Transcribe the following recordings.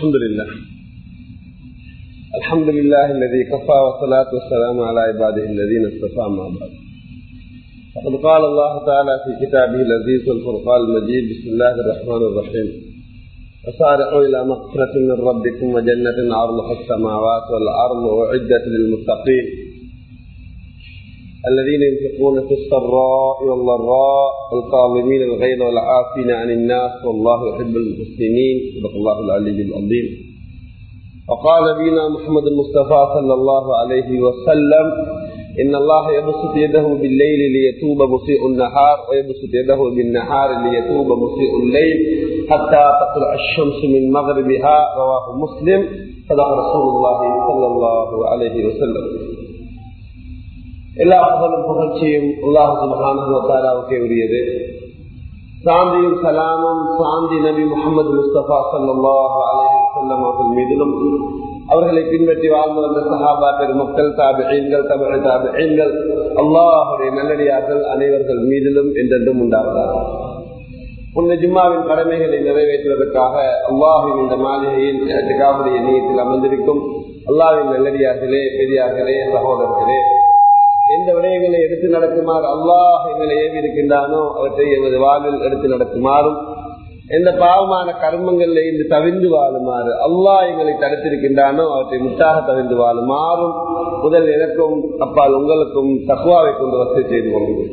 الحمد لله. الحمد لله الذي كفى والصلاة والسلام على عباده الذين اصطفى ما بعد. فقد قال الله تعالى في كتابه العزيز والفرقان المجيد بسم الله الرحمن الرحيم. وسارعوا إلى مغفرة من ربكم وجنة عرضها السماوات والأرض أعدت للمتقين. الذين ينفقون في السراء والضراء والكاظمين الغيظ والعافين عن الناس والله يحب المحسنين. صدق الله العلي العظيم. وقال بنا محمد المصطفى صلى الله عليه وسلم إن الله يبسط يده بالليل ليتوب مسيء النهار ويبسط يده بالنهار ليتوب مسيء الليل حتى تطلع الشمس من مغربها. رواه مسلم. صدق رسول الله صلى الله عليه وسلم. எல்லா புகழும் புகழ்ச்சியும் அல்லாஹ் உரியது சாந்தியும் சலாமும் சாந்தி நபி முகமது முஸ்தபா சல்லாஹ் அலிசல்லம் அவர்கள் மீதிலும் அவர்களை பின்பற்றி வாழ்ந்து வந்த சஹாபா பெருமக்கள் தாபிகள் தமிழ் தாபிகள் அல்லாஹுடைய நல்லடியார்கள் அனைவர்கள் மீதிலும் என்றென்றும் உண்டாவதாக உன்னை ஜிம்மாவின் கடமைகளை நிறைவேற்றுவதற்காக அல்லாஹின் இந்த மாளிகையின் காவுடைய நீயத்தில் அமர்ந்திருக்கும் அல்லாவின் நல்லடியார்களே பெரியார்களே சகோதரர்களே எந்த விடயங்களை எடுத்து நடக்குமாறு அல்லாஹ் எங்களை ஏவி இருக்கின்றானோ அவற்றை எமது வாழ்வில் எடுத்து நடக்குமாறும் எந்த பாவமான கர்மங்களில் இன்று தவிர்ந்து வாழுமாறு அல்லாஹ் எங்களை தடுத்திருக்கின்றானோ அவற்றை முட்டாக தவிர்ந்து வாழுமாறும். முதல் எனக்கும் அப்பால் உங்களுக்கும் தக்குவாவை கொண்டு வசதி செய்து கொள்கிறேன்.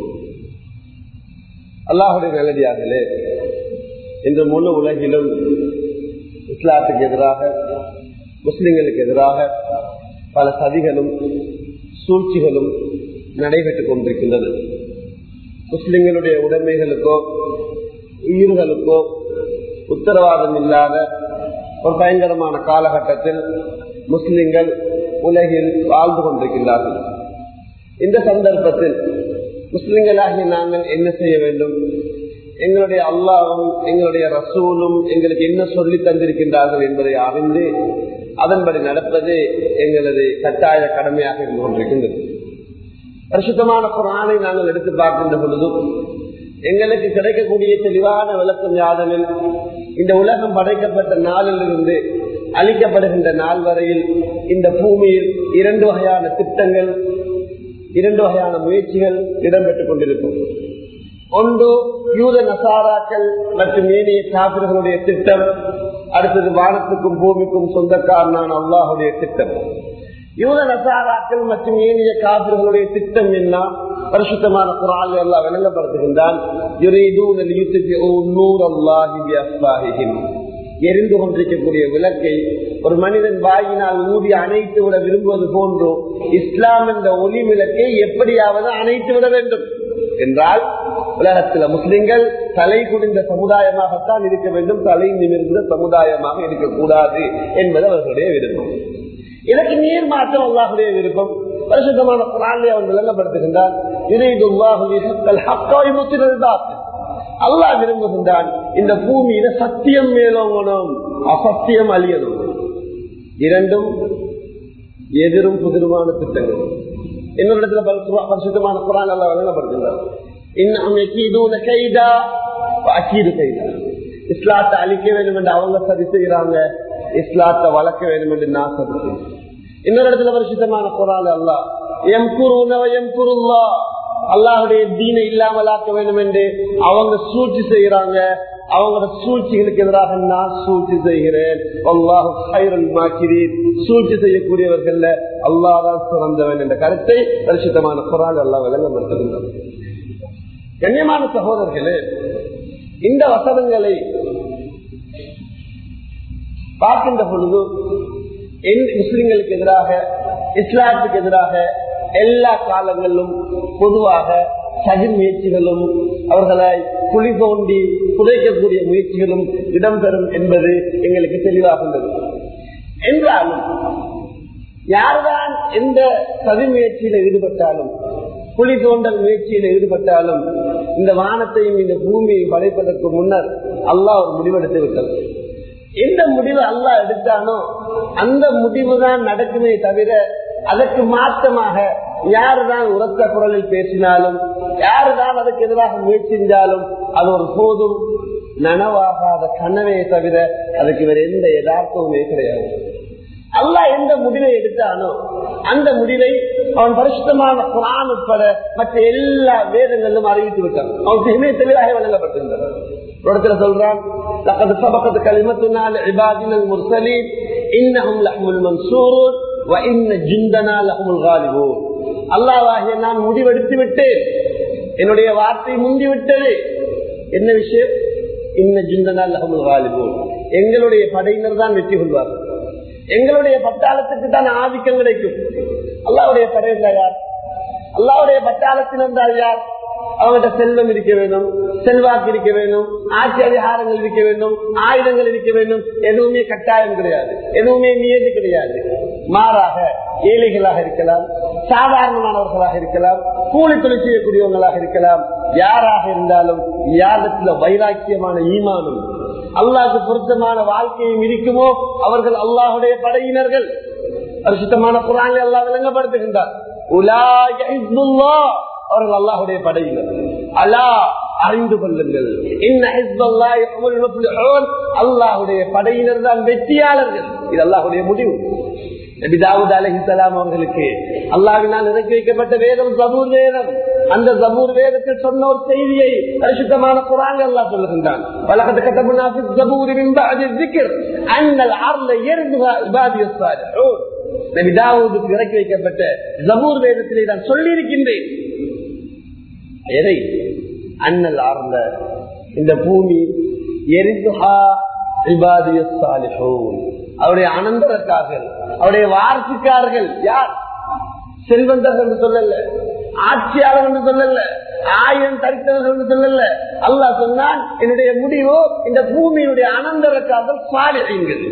அல்லாஹுடைய நல்லடியார்களே இன்று முழு உலகிலும் இஸ்லாத்துக்கு எதிராக முஸ்லிம்களுக்கு எதிராக பல சதிகளும் சூழ்ச்சிகளும் நடைபெற்றுக் கொண்டிருக்கின்றது. முஸ்லிம்களுடைய உடைமைகளுக்கோ உயிர்களுக்கோ உத்தரவாதம் இல்லாத ஒரு பயங்கரமான காலகட்டத்தில் முஸ்லிம்கள் உலகில் வாழ்ந்து கொண்டிருக்கின்றார்கள். இந்த சந்தர்ப்பத்தில் முஸ்லிம்களாகிய நாங்கள் என்ன செய்ய வேண்டும்? எங்களுடைய அல்லாவும் எங்களுடைய ரசூலும் எங்களுக்கு என்ன சொல்லி தந்திருக்கின்றார்கள் என்பதை அறிந்து அதன்படி நடப்பது எங்களது கட்டாய கடமையாக இருந்து கொண்டிருக்கின்றது. பரிசுத்தமான குரானை நாங்கள் எடுத்து பார்க்கின்ற பொழுதும் எங்களுக்கு கிடைக்கக்கூடிய தெளிவான விளக்கம் யாதனில் இந்த உலகம் படைக்கப்பட்ட நாளிலிருந்து அளிக்கப்படுகின்ற நாள் வரையில் இந்த பூமியில் இரண்டு வகையான திட்டங்கள் இரண்டு வகையான முயற்சிகள் இடம்பெற்றுக் கொண்டிருக்கும். ஒன்று யூத நசாராக்கள் மற்றும் ஏனைய காப்பிர்களுடைய திட்டம் அடுத்தது வானத்துக்கும் பூமிக்கும் சொந்தக்காரனான அல்லாஹுடைய திட்டம். யூத நசாராக்கள் மற்றும் ஏனைய காப்பிர்களுடைய திட்டம் என்ன? பரிசுத்தமான குரால் எல்லாம் விளங்கப்படுத்துகின்றான் எரிந்து கொண்டிருக்கக்கூடிய விளக்கை ஒரு மனிதன் வாயினால் ஊதி அணைத்து விட விரும்புவது போன்றோ இஸ்லாம் என்ற ஒளி விளக்கை எப்படியாவது அணைத்து விட வேண்டும். என்றால் உலகத்தில் முஸ்லிம்கள் தலை குடிந்த சமுதாயமாகத்தான் இருக்க வேண்டும். தலை நிமிர்ந்த சமுதாயமாக இருக்கக்கூடாது என்பது அவர்களுடைய விருப்பம். இதற்கு நீர் மாற்றம் அல்லாஹுடைய விருப்பம். பரிசுத்தமான குரானை அவன் விளங்கப்படுத்துகின்றான். அல்லாஹ் விரும்புகின்றான் இந்த பூமியில சத்தியம் மேலோங்கணும் அசத்தியம் அழியணும். இரண்டும் எதிரும் புதிருமான திட்டங்கள். இன்னொரு இடத்துல பரிசுத்தமான குரான் அல்ல வழங்கப்படுகின்றார் இஸ்லாத்தை அழிக்க வேண்டும் என்று அவங்க சதி செய்கிறாங்க இஸ்லாத்தை வளர்க்க வேண்டும் என்று நான் சதி செய்கிறேன். இன்னொரு இடத்துல பரிசுத்தமான குரான் அல்லா எம் குருவா எம் குருல்லா அல்லாஹுடைய தீனை இல்லாமல் ஆக்க வேண்டும் என்று அவங்க சூழ்ச்சி செய்யறாங்க அவங்களோட சூழ்ச்சிகளுக்கு எதிராக நான் சூழ்ச்சி செய்கிறேன். சூழ்ச்சி செய்யக்கூடியவர்கள் அல்லாதான் சிறந்தவன் என்ற கருத்தை பரிசுத்தமான குரான் அல்லா விளங்கப்படுத்துகின்றனர் கண்ணியமான சகோதரர்களே இந்த வசனங்களை பார்க்கின்ற பொழுது முஸ்லிம்களுக்கு எதிராக இஸ்லாத்துக்கு எதிராக எல்லா காலங்களிலும் பொதுவாக சதி முயற்சிகளும் அவர்களை குழி தோண்டி புதைக்கக்கூடிய முயற்சிகளும் இடம்பெறும் என்பது எங்களுக்கு தெளிவாக உள்ளது. என்றாலும் யார்தான் எந்த சதி முயற்சியில ஈடுபட்டாலும் குழி தோண்டல் முயற்சியில ஈடுபட்டாலும் இந்த வானத்தையும் இந்த பூமியை படைப்பதற்கு முன்னர் அல்லாஹ் ஒரு முடிவெடுத்து விட்டது எந்த முடிவு அல்லா எடுத்தானோ அந்த முடிவு தான் நடக்குமே தவிர அதற்கு மாற்றமாக யாருதான் உரத்த குரலில் பேசினாலும் யாருதான் அதுக்கு எதிராக முயற்சி செஞ்சாலும் அது ஒரு போதும் நனவாகாத கனவே தவிர அதுக்கு வேற எந்த யதார்த்தமுமே கிடையாது. அல்லாஹ் எந்த முடிவை எடுத்தாலும் அந்த முடிவை அவன் பரிசுத்தமான குரான் உட்பட மற்ற எல்லா வேதங்களிலும் அறிவித்து விட்டான். அவனுக்கு இணைய தெளிவாக வழங்கப்பட்டிருந்தது. இடத்துல சொல்றான் சபக்கத்து கலிமத்தினால் இபாதின் முர்சலீன் இன்னஹும் லஹ்முல் மன்சூர் இன்ன ஜிந்தனா லஹ்முல் காலிபூ அல்லாவாகிய நான் முடிவெடுத்து விட்டேன். என்னுடைய வார்த்தை முந்திவிட்டது என்ன விஷயம்? இன்ன ஜிந்தனா லஹ்முல் காலிபூ எங்களுடைய படையினர் தான் வெற்றி கொள்வார்கள். எங்களுடைய பட்டாளத்துக்கு தான் ஆதிக்கம் கிடைக்கும். அல்லாவுடைய படை யார்? அல்லாவுடைய பட்டாளத்தில் இருந்தால் யார்? அவங்ககிட்ட செல்வம் இருக்க வேண்டும் செல்வாக்கு இருக்க வேண்டும் ஆட்சி அதிகாரங்கள் இருக்க வேண்டும் ஆயுதங்கள் இருக்க வேண்டும். எதுவுமே கட்டாயம் கிடையாது. எதுவுமே நியதி கிடையாது. மாறாக ஏழைகளாக இருக்கலாம் சாதாரணமானவர்களாக இருக்கலாம் கூலி தொழில் செய்யக்கூடியவங்களாக இருக்கலாம். யாராக இருந்தாலும் யாரத்தில் வைராக்கியமான ஈமானம் அல்லாஹுக்கு பொருத்தமான வாழ்க்கையும் இருக்குமோ அவர்கள் அல்லாஹுடைய படையினர்கள் பரிசுத்தமான குரானை அல்லாஹ் விளங்கப்படுத்துகின்றார் உலாக ஹிஸ்புல்லாஹ் அவர்கள் அல்லாஹுடைய படையினர் அலா அறிந்து கொள்ளுங்கள் அல்லாஹுடைய படையினர் தான் வெற்றியாளர்கள் இது அல்லாஹுடைய முடிவு நபி தாவூத் அலஹிசலாம் அவர்களுக்கு அல்லாவினால் இறக்கி வைக்கப்பட்ட வேதம் ஜபூர் வேதம் அந்த ஜபூர் வேதத்தில் சொன்ன ஒரு செய்தியை பரிசுத்தமான குரான் அல்லா சொல்லுகின்றான் வழக்கத்து கட்டமுனாசி ஜபூர் அண்ணல் ஆர்ல நபி தாவூதுக்கு இறக்கி வைக்கப்பட்ட ஜபூர் வேதத்திலே நான் சொல்லி இருக்கின்றேன் எதை? அண்ணல் ஆர்ந்த இந்த பூமி எரிதுஹா இபாதிய சாலிஹூன். அவருடைய அனந்தரக்கார்கள் அவருடைய வாரிசுக்காரர்கள் யார்? செல்வந்தர்கள் என்று சொல்லல ஆட்சியாளர் என்று சொல்லல ஆயிரம் தரித்தவர்கள் என்று சொல்லல. அல்லா சொன்னான் என்னுடைய முடிவு இந்த பூமியினுடைய அனந்தரக்கார்கள் சாலிகள்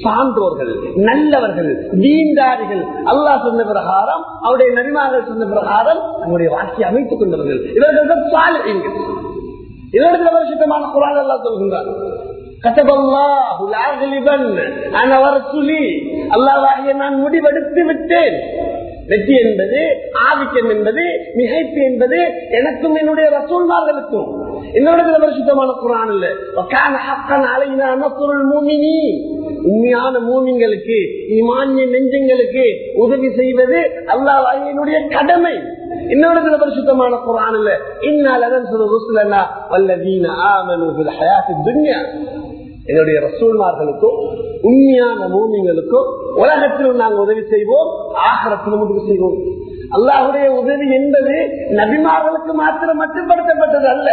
சான்றோர்கள் நல்லவர்கள் தீண்டாரிகள் அல்லாஹ் சொன்ன பிரகாரம் அவருடைய நரிமார்கள் சொன்ன பிரகாரம் நம்முடைய வாழ்க்கையை அமைத்துக் கொண்டவர்கள். இவர்கள் சாலிகள் இவர்கள் வருஷத்தமான குரான் எல்லாம் சொல்கின்றார் நான் முடிவெடுத்து விட்டேன் வெற்றி என்பது ஆதிக்கம் என்பது மிகைப்பு என்பது எனக்கும் என்னுடைய ரசூல்மார்களுக்கும் என்னோட பரிசுத்தமான குரான் இல்ல உண்மையான மூமிங்களுக்கு இமானிய நெஞ்சங்களுக்கு உதவி செய்வது அல்லாஹ் கடமை. இன்னொரு பரிசுத்தமான குரான் இல்ல இந்நாள் சொல்லுலன்னா வல்லதீன ஆமனு துன்யா. என்னுடைய ரசூல்மார்களுக்கும் உண்மையான மூமிங்களுக்கோ உலகத்திலும் நாங்கள் உதவி செய்வோம் ஆகரத்திலும் உதவி செய்வோம். அல்லாஹுடைய உதவி என்பது நபிமார்களுக்கு மாத்திரம் மட்டுப்படுத்தப்பட்டது அல்ல.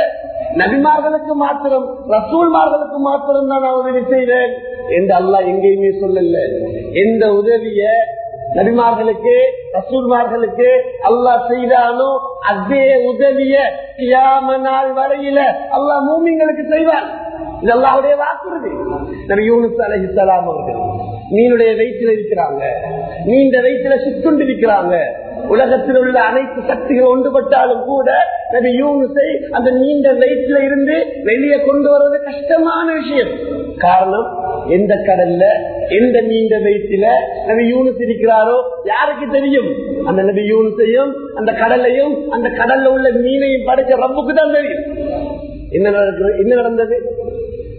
நபிமார்களுக்கு மாத்திரம் ரசூல்மார்களுக்கு மாத்திரம் தான் நான் உதவி செய்வேன் என்று அல்லாஹ் எங்கேயுமே சொல்லல. எந்த உதவிய நபிமார்களுக்கு ரசூல்மார்களுக்கு அல்லாஹ் செய்தாலும் அதே உதவிய கியாம நாள் வரையில அல்லாஹ் மூமிங்களுக்கு செய்வார் இது அல்லாவுடைய வாக்குறுதி. நபி யூனுஸ் அலஹிசலாம் அவர்கள் நீனுடைய வயிற்றில் இருக்கிறாங்க. நீண்ட வயிற்றில சுட்டுண்டு இருக்கிறாங்க உலகத்தில் உள்ள அனைத்து சக்திகள் ஒன்றுபட்டாலும் கூட நபி யூனுஸை அந்த நீண்ட வயிற்றில இருந்து வெளியே கொண்டு வருவது கஷ்டமான விஷயம். காரணம் எந்த கடல்ல எந்த நீண்ட வயிற்றுல நபி யூனிஸ் இருக்கிறாரோ யாருக்கு தெரியும்? அந்த நபி யூனிஸையும் அந்த கடலையும் அந்த கடல்ல உள்ள மீனையும் படைச்ச ரப்புக்கு தான் தெரியும். என்ன நடக்கிறது என்ன நடந்தது?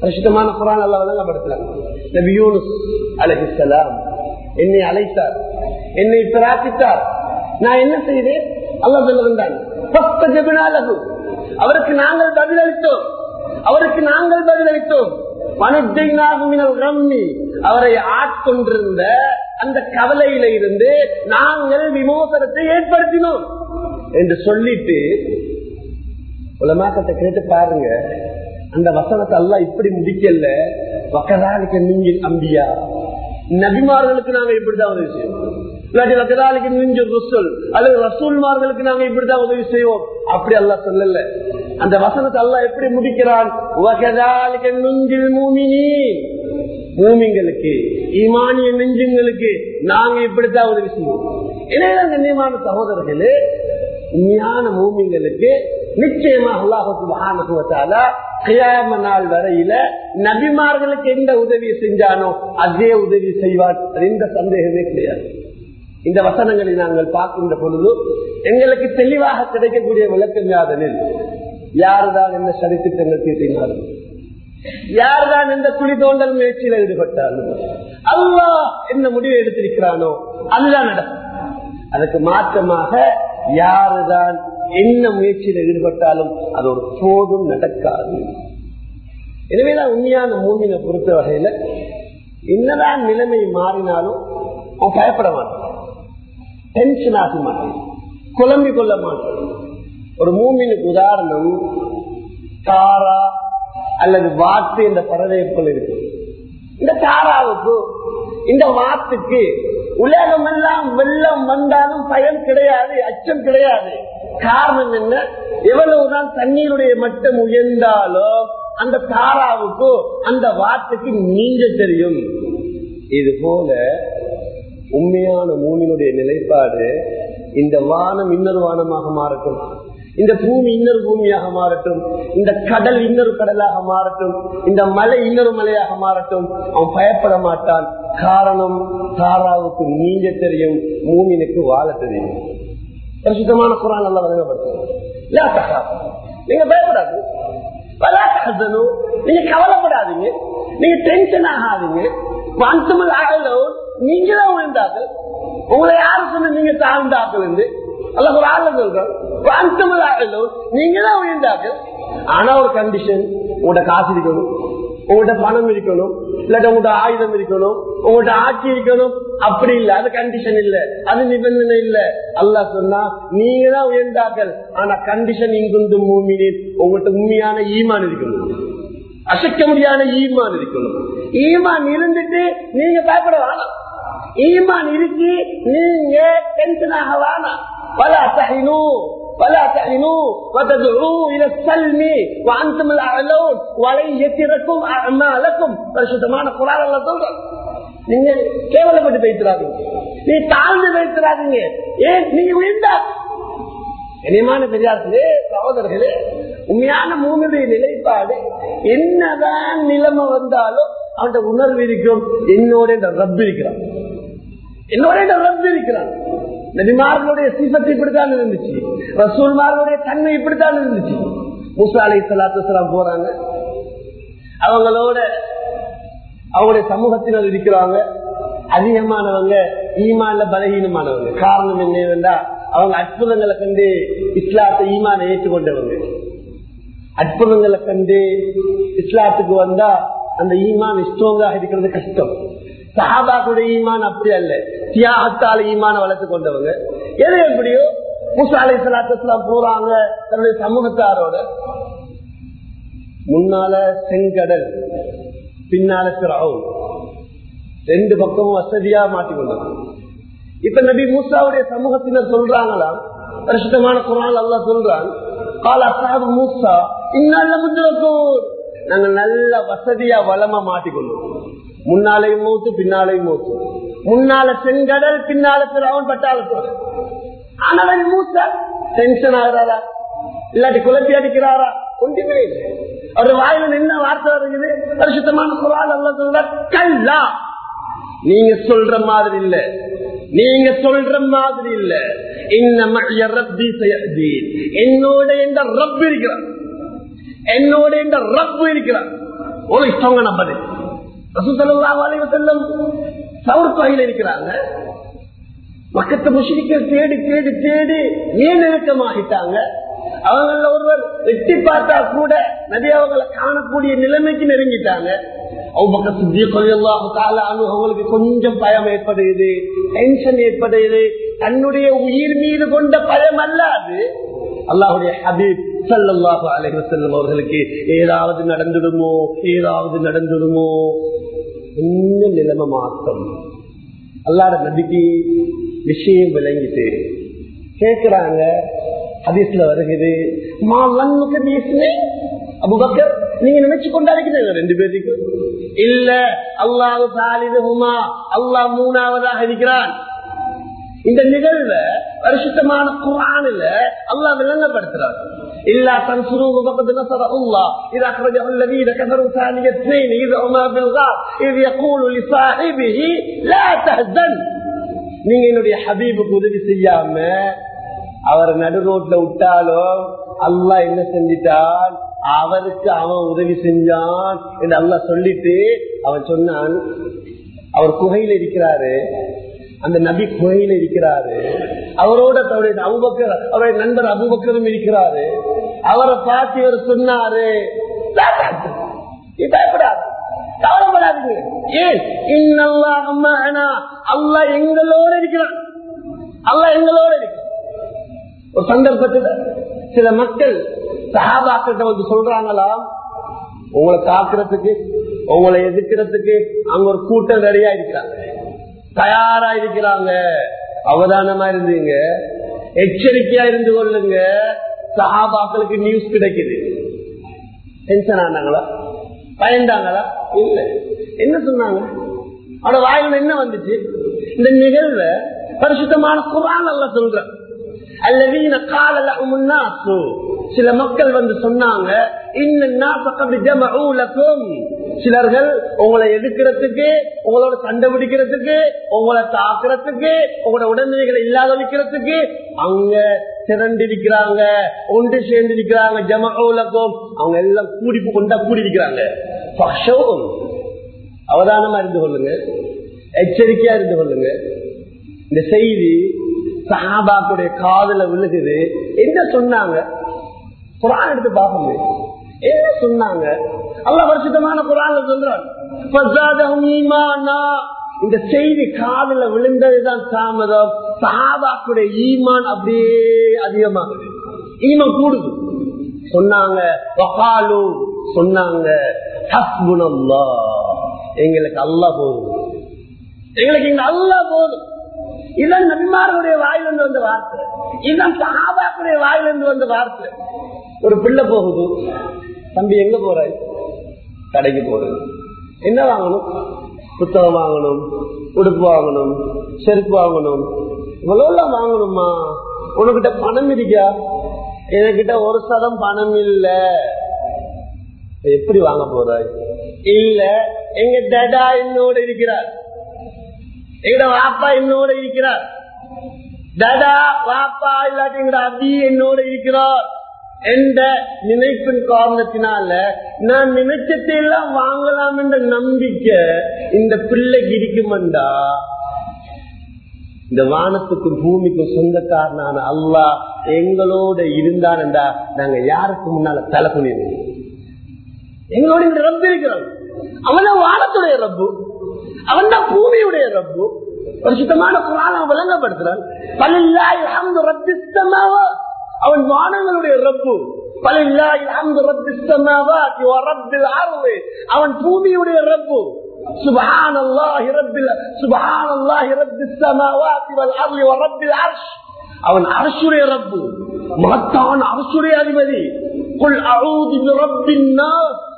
பரிசுத்தமான குரான் அல்லாத வழங்கப்படுத்தலாம் நபி யூனிஸ் அலஹிசலாம் என்னை அழைத்தார். என்னை பிரார்த்தித்தார். நான் என்ன செய்தேன்? அல்ல வந்தாங்க அவருக்கு நாங்கள் பதிலளித்தோம். அவருக்கு நாங்கள் பதிலளித்தோம். அவரை ஆட்கொண்டிருந்த அந்த கவலையில இருந்து நாங்கள் விமோசனத்தை ஏற்படுத்தினோம். என்று சொல்லிட்டு உலமாக்கத்தை கேட்டு பாருங்க. அந்த வசனத்தை எல்லாம் இப்படி முடிக்கல. வக்கதாலிக்க நீங்க அம்பியா. நபிமார்களுக்கு நாங்க இப்படிதான் உதவி செய்வோம். இல்லாட்டி வக்கதாலிக்கு நீங்க ரசூல். அல்லது ரசூல்மார்களுக்கு நாங்க இப்படிதான் உதவி செய்வோம். அப்படி அல்ல சொல்லல. அந்த வசனத்தை எல்லாம் எப்படி முடிக்கிறான்? வகதாலிக்க நுஞ்சில் மூமினி மூமிங்களுக்கு ஈமானிய நெஞ்சுங்களுக்கு நாங்க இப்படித்தான் உதவி செய்வோம். எனவே கண்ணியமான சகோதரர்களே உண்மையான மூமிங்களுக்கு நிச்சயமாக அல்லாஹால கியாம நாள் வரையில நபிமார்களுக்கு எந்த உதவி செஞ்சானோ அதே உதவி செய்வார் எந்த சந்தேகமே கிடையாது. இந்த வசனங்களை நாங்கள் பார்க்கின்ற பொழுது எங்களுக்கு தெளிவாக கிடைக்கக்கூடிய விளக்கம் யாதனில் யாருதான் என்ன சதித்திட்டங்கள் தீட்டினார்கள் யார்தான் இந்த குழி தோண்டல் முயற்சியில ஈடுபட்டாலும் அல்லா என்ன முடிவு எடுத்திருக்கிறானோ அதுதான் நடக்கும். அதுக்கு மாற்றமாக யாருதான் என்ன முயற்சியில ஈடுபட்டாலும் அது ஒரு போதும் நடக்காது. எனவேதான் உண்மையான மூமினை பொறுத்த வகையில என்னதான் நிலைமை மாறினாலும் அவன் பயப்பட மாட்டான். டென்ஷன் ஆக மாட்டேன் குழம்பி கொள்ள மாட்டேன் ஒரு மூமினுக்கு உதாரணம் தாரா அல்லது வாத்து இந்த பறவை போல இருக்கு இந்த தாராவுக்கு இந்த வாத்துக்கு உலகம் எல்லாம் வெள்ளம் வந்தாலும் பயன் கிடையாது அச்சம் கிடையாது. காரணம் என்ன? எவ்வளவுதான் தண்ணீருடைய மட்டம் உயர்ந்தாலும் அந்த தாராவுக்கு அந்த வாத்துக்கு நீங்க தெரியும். இது போல உண்மையான மூமினுடைய நிலைப்பாடு இந்த வானம் இன்னொரு வானமாக மாறட்டும். இந்த பூமி இன்னொரு பூமியாக மாறட்டும். இந்த கடல் இன்னொரு கடலாக மாறட்டும். இந்த மலை இன்னொரு மலையாக மாறட்டும். அவன் பயப்பட மாட்டான். காரணம் தாராவுக்கு நீங்க தெரியும் மூமினுக்கு வாழ தெரியும். பிரசுத்தமான குரான் நல்லா வழங்கப்படுத்தும் நீங்க பயப்படாது நீங்க கவலைப்படாதீங்க. நீங்க டென்ஷன் ஆகாதீங்க. பந்தமல் ஆகலோ விழுந்தார்கள் உங்களை யாரு சொன்ன நீங்க தாழ்ந்தாக்கள் என்று. அல்ல ஒரு ஆள் சொல்றோம் பந்தமல் விழுந்தார்கள் ஆனா ஒரு கண்டிஷன் உங்களோட காசு இருக்கணும் உங்கள்கிட்ட பணம் இருக்கணும் இல்லாட்ட உங்கள்கிட்ட ஆயுதம் இருக்கணும் உங்கள்கிட்ட ஆட்சி இருக்கணும். அப்படி இல்ல அது கண்டிஷன் இல்ல அது நிபந்தனை இல்ல. அல்லா சொன்னா நீங்க தான் உயர்ந்தாக்கள் ஆனா கண்டிஷன் இங்குந்து உங்கள்கிட்ட உண்மையான ஈமான் இருக்கணும். அசைக்க முடியாத ஈமான் இருக்கணும். ஈமான் இருந்துட்டு நீங்க பயப்பட வேணாம் ஈமான் இருக்கு நீங்க டென்ஷன் ஆக வேணாம் பல அசகினு ولا تهنوا وتدعوا الى السلم وانتم الاعلون ولن يتركم اعمالكم பரிசுத்தமான குரான் எல்லாம் சொல்றோம் நீங்க கேவலப்பட்டு வைத்திராதீங்க நீ தாழ்ந்து வைத்திராதீங்க ஏன் நீங்க உயர்ந்தா இனிமான பெரியார்களே சகோதரர்களே உண்மையான மூணுடைய நிலைப்பாடு என்னதான் நிலைமை வந்தாலும் அவன் உணர்வு இருக்கும் என்னோட இந்த ரப்பு இருக்கிறான் என்னோட இந்த ரப்பு இருக்கிறான் நபிமார்களுடைய சிபத்து இப்படித்தான் இருந்துச்சு. ரசூல்மார்களுடைய தன்மை இப்படித்தான் இருந்துச்சு. முசா அலை சலாத்து போறாங்க. அவங்களோட அவங்களுடைய சமூகத்தினர் இருக்கிறாங்க அதிகமானவங்க ஈமான்ல பலகீனமானவங்க. காரணம் என்னவென்றா அவங்க அற்புதங்களை கண்டு இஸ்லாத்தை ஈமான ஏற்றுக்கொண்டவங்க. அற்புதங்களை கண்டு இஸ்லாத்துக்கு வந்தா அந்த ஈமான் ஸ்ட்ராங்காக இருக்கிறது கஷ்டம். சஹாபாக்குடைய ஈமான் அப்படி அல்ல. தியாகத்தால் ஈமான வளர்த்து கொண்டவங்க. எது எப்படியோ? முசாலை சலாத்தெல்லாம் போறாங்க தன்னுடைய சமூகத்தாரோட. முன்னால செங்கடல் பின்னால சிறாவும் ரெண்டு பக்கமும் வசதியா மாட்டிக்கொண்டாங்க இப்ப நபி மூசாவுடைய சமூகத்தினர் சொல்றாங்களா பரிசுத்தமான குரான் அல்லா சொல்றான். கால அசாபு மூசா இந்நாள்ல முந்திரக்கூர் நாங்க நல்ல வசதியா வளமா மாட்டிக்கொள்ளும் முன்னாலையும் மூத்து பின்னாலையும் மூத்து. முன்னால செங்கடல் பின்னால பிறவன் பட்டாளத்தோட ஆனவன் மூத்த. டென்ஷன் ஆகிறாரா? இல்லாட்டி குழப்பி அடிக்கிறாரா? ஒன்றுமே இல்லை. அவர் வாயில என்ன வார்த்தை வருகிறது? பரிசுத்தமான குரால் அல்ல சொல்ற கல்லா. நீங்க சொல்ற மாதிரி இல்ல. நீங்க சொல்ற மாதிரி இல்ல. என்னோட இந்த ரப் இருக்கிறான் என்னோட இந்த ரப் இருக்கிறார். ஒரு இஷ்டங்க நம்பது செல்லும் சவுர் தொகையில் இருக்கிறாங்க. மக்கத்து முஷிரிக்கள் தேடி தேடி தேடி ஏன் நெருக்கமாகிட்டாங்க அவங்கள ஒருவர் வெட்டி பார்த்தா கூட நிறைய அவங்களை காணக்கூடிய நிலைமைக்கு நெருங்கிட்டாங்க. அவங்களுக்கு கொஞ்சம் பயம் ஏற்படுகிறது டென்ஷன் ஏற்படுகிறது தன்னுடைய உயிர் மீது கொண்ட பயம் அல்லாது அல்லாஹுடைய ஹபீப் சல்லாஹு அலைஹி அவர்களுக்கு ஏதாவது நடந்துடுமோ? ஏதாவது நடந்துடுமோ? கொஞ்சம் நிலைமை மாற்றம்? அல்லாட நபிக்கு விஷயம் விளங்கிட்டு கேக்குறாங்க ஹதீஸ்ல வருகிறது மா வன்முக பேசுனே அபுபக்கர் நீங்க நினைச்சு கொண்டாடுக்கிறீங்க ரெண்டு பேருக்கு இல்ல அல்லாஹு சாலிதுமா அல்லாஹ் மூணாவதாக இருக்கிறான். இந்த நிகழ்வ பரிசுத்தமான குரானில அல்லாஹ் விளங்கப்படுத்துறார். إلا تنصروه فقد نصره الله إذا أخرجه الذين كفروا ثاني اثنين إذ هما في الغار إذ يقول لصاحبه لا تهزن நீங்க என்னுடைய ஹபீபுக்கு உதவி செய்யாம அவர் நடு ரோட்ல விட்டாலும் அல்லாஹ் என்ன செஞ்சிட்டான் அவருக்கு அவன் உதவி செஞ்சான் என்று அல்லா சொல்லிட்டு அவன் சொன்னான் அவர் குகையில இருக்கிறாரு அந்த நபி குகையில இருக்கிறாரு. அவரோட தன்னுடைய அபுபக்கர் அவருடைய நண்பர் அபுபக்கரும் இருக்கிறாரு. அவரை பார்த்து இவர் சொன்னாரு பயப்படாது. ஏன் இன்னல்லா அம்மா அல்லா எங்களோட இருக்கிறான். அல்லா எங்களோட இருக்கிறான். ஒரு சந்தர்ப்பத்தில் சில மக்கள் சகாபாக்கிட்ட வந்து சொல்றாங்களாம் உங்களை காக்குறதுக்கு உங்களை எதிர்க்கிறதுக்கு அங்க ஒரு கூட்டம் நிறையா இருக்கிறாங்க. தயாரா இருக்கிறாங்க அவதானமா இருந்தீங்க. எச்சரிக்கையா இருந்து கொள்ளுங்க. சகாபாக்களுக்கு நியூஸ் கிடைக்குது. டென்ஷன் ஆனாங்களா? பயந்தாங்களா? இல்ல. என்ன சொன்னாங்க? அவட வாயில என்ன வந்துச்சு? இந்த நிகழ்வை பரிசுத்தமான குரான் அல்ல சொல்ற அல்லவீன கால முன்னாசு சில மக்கள் வந்து சொன்னாங்க சிலர்கள் உங்களை எடுக்கிறதுக்கு உங்களோட சண்டை பிடிக்கிறதுக்கு உங்களை தாக்குறதுக்கு உங்களோட உடனடிகளை இல்லாத வைக்கிறதுக்கு அங்க திரண்டிருக்கிறாங்க ஒன்று சேர்ந்து இருக்கிறாங்க ஜமகோலக்கும் அவங்க எல்லாம் கூடி கொண்டா கூடி இருக்கிறாங்க அவதானமா இருந்து கொள்ளுங்க. எச்சரிக்கையா இருந்து கொள்ளுங்க. இந்த செய்தி சஹாபாக்குடைய காதல விழுகுது. என்ன சொன்னாங்க? குரான் எடுத்து பார்ப்போம். என்ன சொன்னாங்க? அல்ல வருஷத்தமான குரான் சொல்றான். இந்த செய்தி காதல விழுந்ததுதான் தாமதம். சாபாக்குடைய ஈமான் அப்படியே அதிகமாகுது. ஈமான் கூடுது. சொன்னாங்க சொன்னாங்க எங்களுக்கு அல்ல போதும். எங்களுக்கு இங்க அல்லா போதும். இதுதான் நபிமார்களுடைய வாயிலிருந்து வந்த வார்த்தை. இதுதான் சஹாபாக்குடைய வாயிலிருந்து வந்த வார்த்தை. ஒரு பிள்ளை போகுது. தம்பி எங்க போறாய்? கடைக்கு போறது என்ன வாங்கணும்? புத்தகம் வாங்கணும் உடுப்பு வாங்கணும் செருப்பு வாங்கணும். இவ்வளவு வாங்கணுமா? உனக்கிட்ட பணம் இருக்கா? என்கிட்ட ஒரு சதம் பணம் இல்ல. எப்படி வாங்க போறாய்? இல்ல எங்க டடா என்னோட இருக்கிறார். எங்கட வாப்பா என்னோட இருக்கிறார். டடா வாப்பா இல்லாட்டி எங்கட அபி என்னோட இருக்கிறார். என்ற நினைப்பின் காரணத்தினால நான் நினைச்சத்தை எல்லாம் வாங்கலாம் என்ற நம்பிக்கை இந்த பிள்ளைக்கு இருக்குமெண்டா? இந்த வானத்துக்கும் பூமிக்கும் சொந்தக்காரனான அல்லா எங்களோட இருந்தான்டா நாங்க யாருக்கு முன்னால தலை துணிடுவோம் எங்களோட இந்த ரப்பு இருக்கிறோம் அவன் வானத்துடைய ரப்பு. அவன் தான் பூமியுடைய ரப்பு ஒரு சுத்தமான குரான விளங்கப்படுத்துறான் பலில்லாய் அஹமது ரத்திஸ்தமாவா அவன் வானங்களுடைய ரப்பு பலில்லாய் அஹமது ரத்திஸ்தமாவா ரப்பில் ஆர்வு அவன் பூமியுடைய ரப்பு سبحان الله رب سبحان الله رب السماوات والارض ورب العرش அவன் அரசுடைய ரப்பு மகத்தான அரசுடைய அதிபதி குல் அவுது ரப்பின்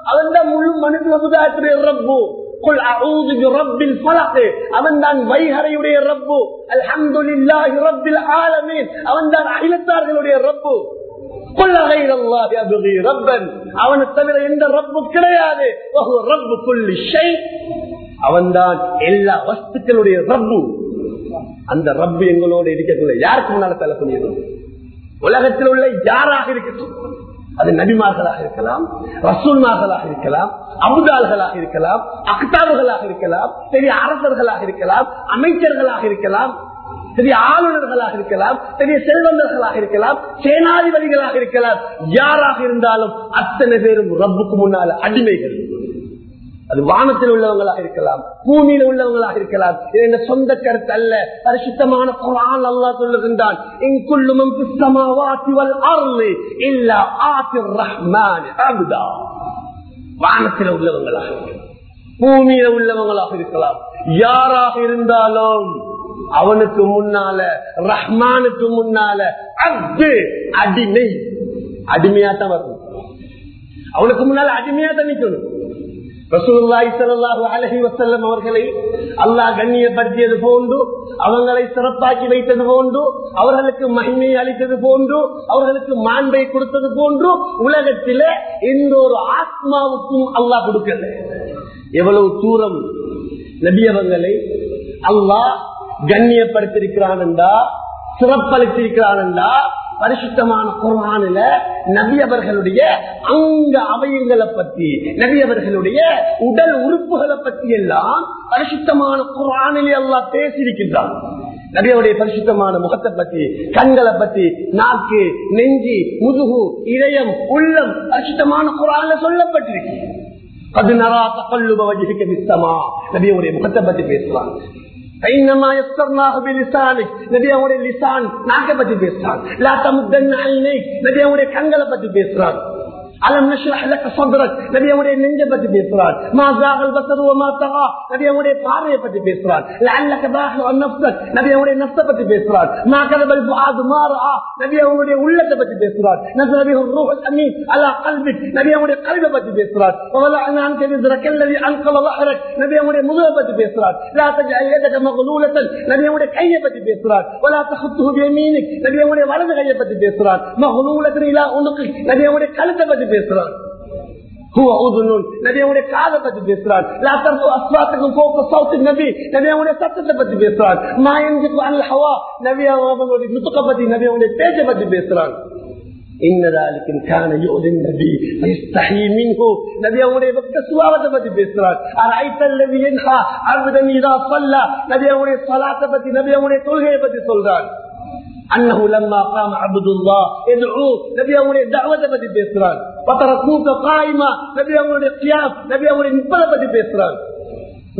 அவன் தான் முழு மனித சமுதாயத்துடைய ரப்பு குல் அவுது ரப்பில் பலக்கு அவன் தான் வைகரையுடைய ரப்பு அல்ஹம்துலில்லாஹி ரப்பில் ஆலமீன் அவன் தான் அகிலத்தார்களுடைய ரப்பு அவனை தவிர எந்த ரப்பு கிடையாது ரப்பு புள்ளி அவன்தான் எல்லா வஸ்துக்களுடைய ரப்பு அந்த ரப்பு எங்களோட இருக்கக்கூடிய யாருக்கு முன்னால தலை புரியுது உலகத்தில் உள்ள யாராக இருக்கட்டும் அது நபிமார்களாக இருக்கலாம் ரசூல்மார்களாக இருக்கலாம் அபுதால்களாக இருக்கலாம் அக்தார்களாக இருக்கலாம் பெரிய அரசர்களாக இருக்கலாம் அமைச்சர்களாக இருக்கலாம் பெரிய ஆளுநர்களாக இருக்கலாம் பெரிய செல்வந்தர்களாக இருக்கலாம் சேனாதிபதிகளாக இருக்கலாம். யாராக இருந்தாலும் அத்தனை பேரும் ரப்புக்கு முன்னால அடிமைகள். அது வானத்தில் உள்ளவங்களாக இருக்கலாம் பூமியில உள்ளவங்களாக இருக்கலாம். இது என்ன சொந்த கருத்து அல்ல. பரிசுத்தமான குரான் அல்லா சொல்லுகின்றான். வானத்தில் உள்ளவங்களாக பூமியில உள்ளவங்களாக இருக்கலாம். யாராக இருந்தாலும் அவனுக்கு முன்னால ரஹ்மானுக்கு முன்னால அத்து அடிமை. அடிமையாத்தான் வரணும் அவனுக்கு முன்னால அடிமையாத்தான் நிக்கணும். அவர்களை அல்லாஹ் கண்ணியப்படுத்தியது போன்று அவங்களை சிறப்பாக்கி வைத்தது போன்று அவர்களுக்கு மகிமையை அளித்தது போன்று அவர்களுக்கு மாண்பை கொடுத்தது போன்று உலகத்தில எந்த ஒரு ஆத்மாவுக்கும் அல்லாஹ் கொடுக்கல. எவ்வளவு தூரம் நபியவங்களை அல்லாஹ் கண்ணியப்படுத்திருக்கிறான் என்றா சிறப்பளித்திருக்கிறான் என்றா பரிசுத்தமான குரானில நபியவர்களுடைய அங்க அவயங்களை பத்தி நபியவர்களுடைய உடல் உறுப்புகளை பத்தி எல்லாம் பரிசுத்தமான குரானிலே எல்லாம் பேசியிருக்கின்றான். நபியுடைய பரிசுத்தமான முகத்தை பத்தி கண்களை பத்தி நாக்கு நெஞ்சி முதுகு இதயம் உள்ளம் பரிசுத்தமான குரான்ல சொல்லப்பட்டிருக்கு. நரா தகல்லுப வஜிக்க மித்தமா நபியுடைய முகத்தை பத்தி பேசுவாங்க. கண்களை பத்தி பேசுறான் அலம் நஷ்ரஹ் லக ஸத்ரக் நபியுடைய நெஞ்ச பத்தி பேசுறார் மா ஜாகல் பஸரு வ மா தகா நபியுடைய பார்வையை பத்தி பேசுறார் லஅல்லக பாஹு அன் நஃப்ஸக் நபியுடைய நஃப்ஸ பத்தி பேசுறார் மா கதபல் ஃபுஆது மா ரஆ நபியுடைய உள்ளத்தை பத்தி பேசுறார் நஸல பிஹு ரூஹுல் அமீன் அலா கல்பிக் நபியுடைய கல்பை பத்தி பேசுறார் வலஅனா அன்க பிஸ்ரக் அல்லதி அன்கல ظهرك நபியுடைய முதுகை பத்தி பேசுறார் லா தஜஅல் யதக மக்லூலத்தன் நபியுடைய கையை பத்தி பேசுறார் வலா தஹத்துஹு பியமீனிக் நபியுடைய வலது கையை பத்தி பேசுறார் மக்லூலத்தன் இலா உனுகி நபியுடைய கழுத்தை بيسران هو أذن. نبي أولي كعادة بد بيسران لا ترفعوا أصواتكم فوق صوت النبي. نبي أولي ستة بد بيسران ما ينطق عن الحواء. نبي أولي نطق بدي نبي أولي تيجة بد بيسران إن ذلك إن كان يؤذي النبي. فيستحي منه. نبي أولي بك سوارة بدي بيسران أرأيت الذي ينحى عبدا إذا صلى؟ نبي أولي صلاة بدي. نبي أولي تلهي بدي سلطان நபியுடைய பேச்சை பத்தி பேசுறார் தொழுகையை பத்தி சொல்றார் அன்னஹு லம்மா காம அப்துல்லாஹ் யதுஉ நபி அவங்களுடைய தஅவத்தை பத்தி பேசுறாங்க வதரக்கூக காயிமா நபி அவங்களுடைய கியாம் நபி அவங்களுடைய நிப்பலை பத்தி பேசுறாங்க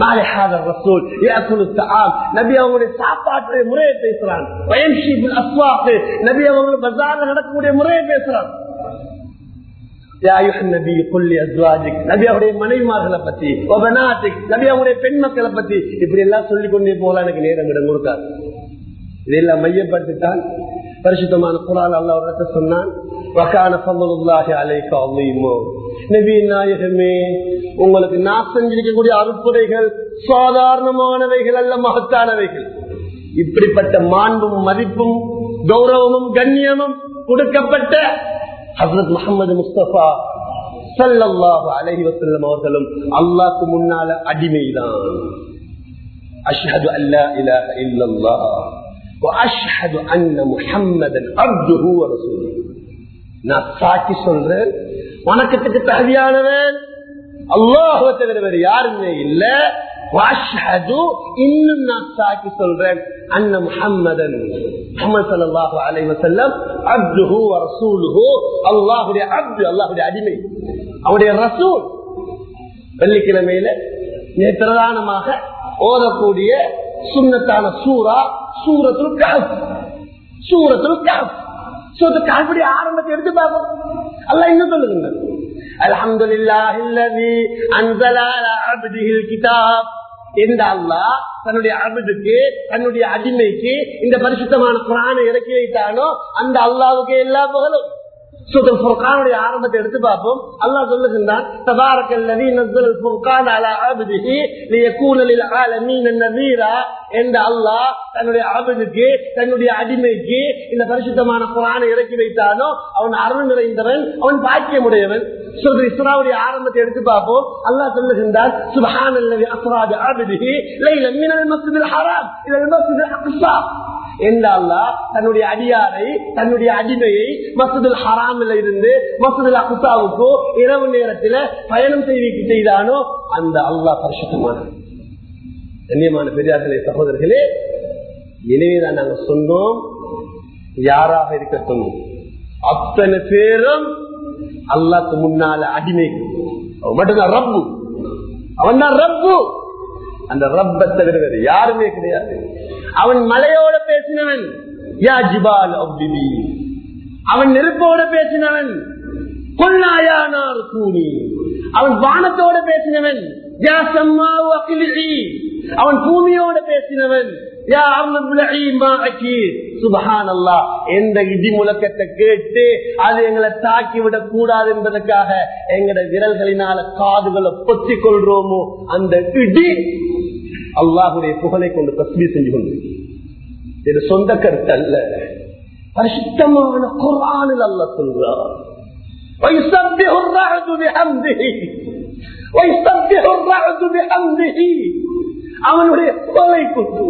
மாலை ஹாதர் ரசூல் யாக்குலு தஆம் நபி அவங்களுடைய சாப்பாட்டுடைய முறையை பேசுறாங்க வயம்ஷி பில் அஸ்வாக் நபி அவங்க பஜார்ல நடக்கக்கூடிய முறையை பேசுறாங்க மனைவிமார்களை பத்தி நபி அவங்களுடைய பெண் மக்களை பத்தி இப்படி எல்லாம் சொல்லிக் கொண்டே போகலாம் எனக்கு நேரம் இடம் கொடுக்காது இதெல்லாம் மையப்படுத்தித்தான் பரிசுத்தமான குரான் அல்ல ஒரு சொன்னான். உங்களுக்கு நான் செஞ்சிருக்கக்கூடிய அறுப்புரைகள் சாதாரணமானவைகள் அல்ல மகத்தானவைகள். இப்படிப்பட்ட மாண்பும் மதிப்பும் கௌரவமும் கண்ணியமும் கொடுக்கப்பட்ட ஹசரத் முகமது முஸ்தபா சல்லாஹு அலஹி வசல்லம் அவர்களும் அல்லாக்கு முன்னால அடிமைதான். அஷ்ஹது அல்லா இலாஹ இல்லல்லாஹ். அஷ்ஹது அன்ன முஹம்மதன் அப்துஹு ரசூலு நான் சாட்சி சொல்றேன். வணக்கத்துக்கு தகுதியானவன். அல்லாஹுவ தவிர வேறு யாருமே இல்ல. வாஷது இன்னும் நான் சாக்கி சொல்றேன். அண்ண முஹம்மதன் முகமது சல்லாஹு அலை வசல்லம் அப்துஹு ரசூலுஹு அல்லாஹுடைய அப்து அல்லாஹுடைய அடிமை. அவருடைய ரசூல் வெள்ளிக்கிழமையில நேத்திரதானமாக ஓதக்கூடிய சுண்ணத்தான சூரா சூரத்துல் கஹப் சூரத்துல் கஹப் சூரத்து கஹப்புடைய ஆரம்பத்தை எடுத்து பார்ப்போம் அல்ல இன்னும் சொல்லுங்க அல்ஹம்துலில்லாஹி அல்லதி அன்ஸல அலா அப்திஹில் கிதாப் இந்த அல்லாஹ் தன்னுடைய அபதுக்கு தன்னுடைய அடிமைக்கு இந்த பரிசுத்தமான குரானை இறக்கி வைத்தானோ அந்த அல்லாவுக்கு எல்லா புகழும் சூத்தல் ஃபுர்கானுடைய ஆரம்பத்தை எடுத்து பார்ப்போம் அல்லாஹ் சொல்லுகின்றான் தபாரக் அல்லதி நஸ்ஸல் ஃபுர்கான் அலா அப்திஹி லியகூன லில் ஆலமீன நஸீரா என்ற அல்லாஹ் தன்னுடைய அபதுக்கு தன்னுடைய அடிமைக்கு இந்த பரிசுத்தமான குரானை இறக்கி வைத்தானோ அவன் அருள் நிறைந்தவன் அவன் பாக்கியமுடையவன் சொல்ற இஸ்ராவுடைய ஆரம்பத்தை எடுத்து பார்ப்போம் அல்லாஹ் சொல்லுகின்றான் சுபஹான் அல்லதி அஸ்ராபி அப்திஹி லைலன் மினல் மஸ்ஜிதில் ஹராம் இலல் மஸ்ஜிதில் அக்ஸா என்ற அல்லாஹ் தன்னுடைய அடியாரை தன்னுடைய அடிமையை மசதுல் ஹராமில் இருந்து மசதுல் அகுசாவுக்கோ இரவு நேரத்தில் பயணம் செய்விக்கு செய்தானோ அந்த அல்லாஹ் பரிசுத்தமான கண்ணியமான பெரியார்களே சகோதரர்களே எனவேதான் நாங்கள் சொன்னோம் யாராக இருக்கட்டும் அத்தனை பேரும் அல்லாக்கு முன்னால அடிமை. அவன் மட்டும்தான் ரப்பு. அவன் தான் ரப்பு. அந்த ரப்பத்தை விடுவது யாருமே கிடையாது. அவன் மலையோட பேசினவன். யா ஜிபால் அவன் நெருப்போட பேசினவன். கொள்ளாயானார் கூனி அவன் வானத்தோட பேசினவன். யா சம்மாவு அகிலி அவன் பூமியோட பேசினவன். யா எந்த இடி முழக்கத்தை கேட்டு அது எங்களை தாக்கி விடக் கூடாது என்பதற்காக எங்கட விரல்களினால காதுகளை பொத்திக் கொள்றோமோ அந்த இடி அல்லாஹுடைய புகழை கொண்டு தஸ்மீ செஞ்சு கொண்டு. இது சொந்த கருத்து அல்ல பரிசுத்தமான குரானில் அல்ல சொல்றார் அவனுடைய புகழை கொண்டு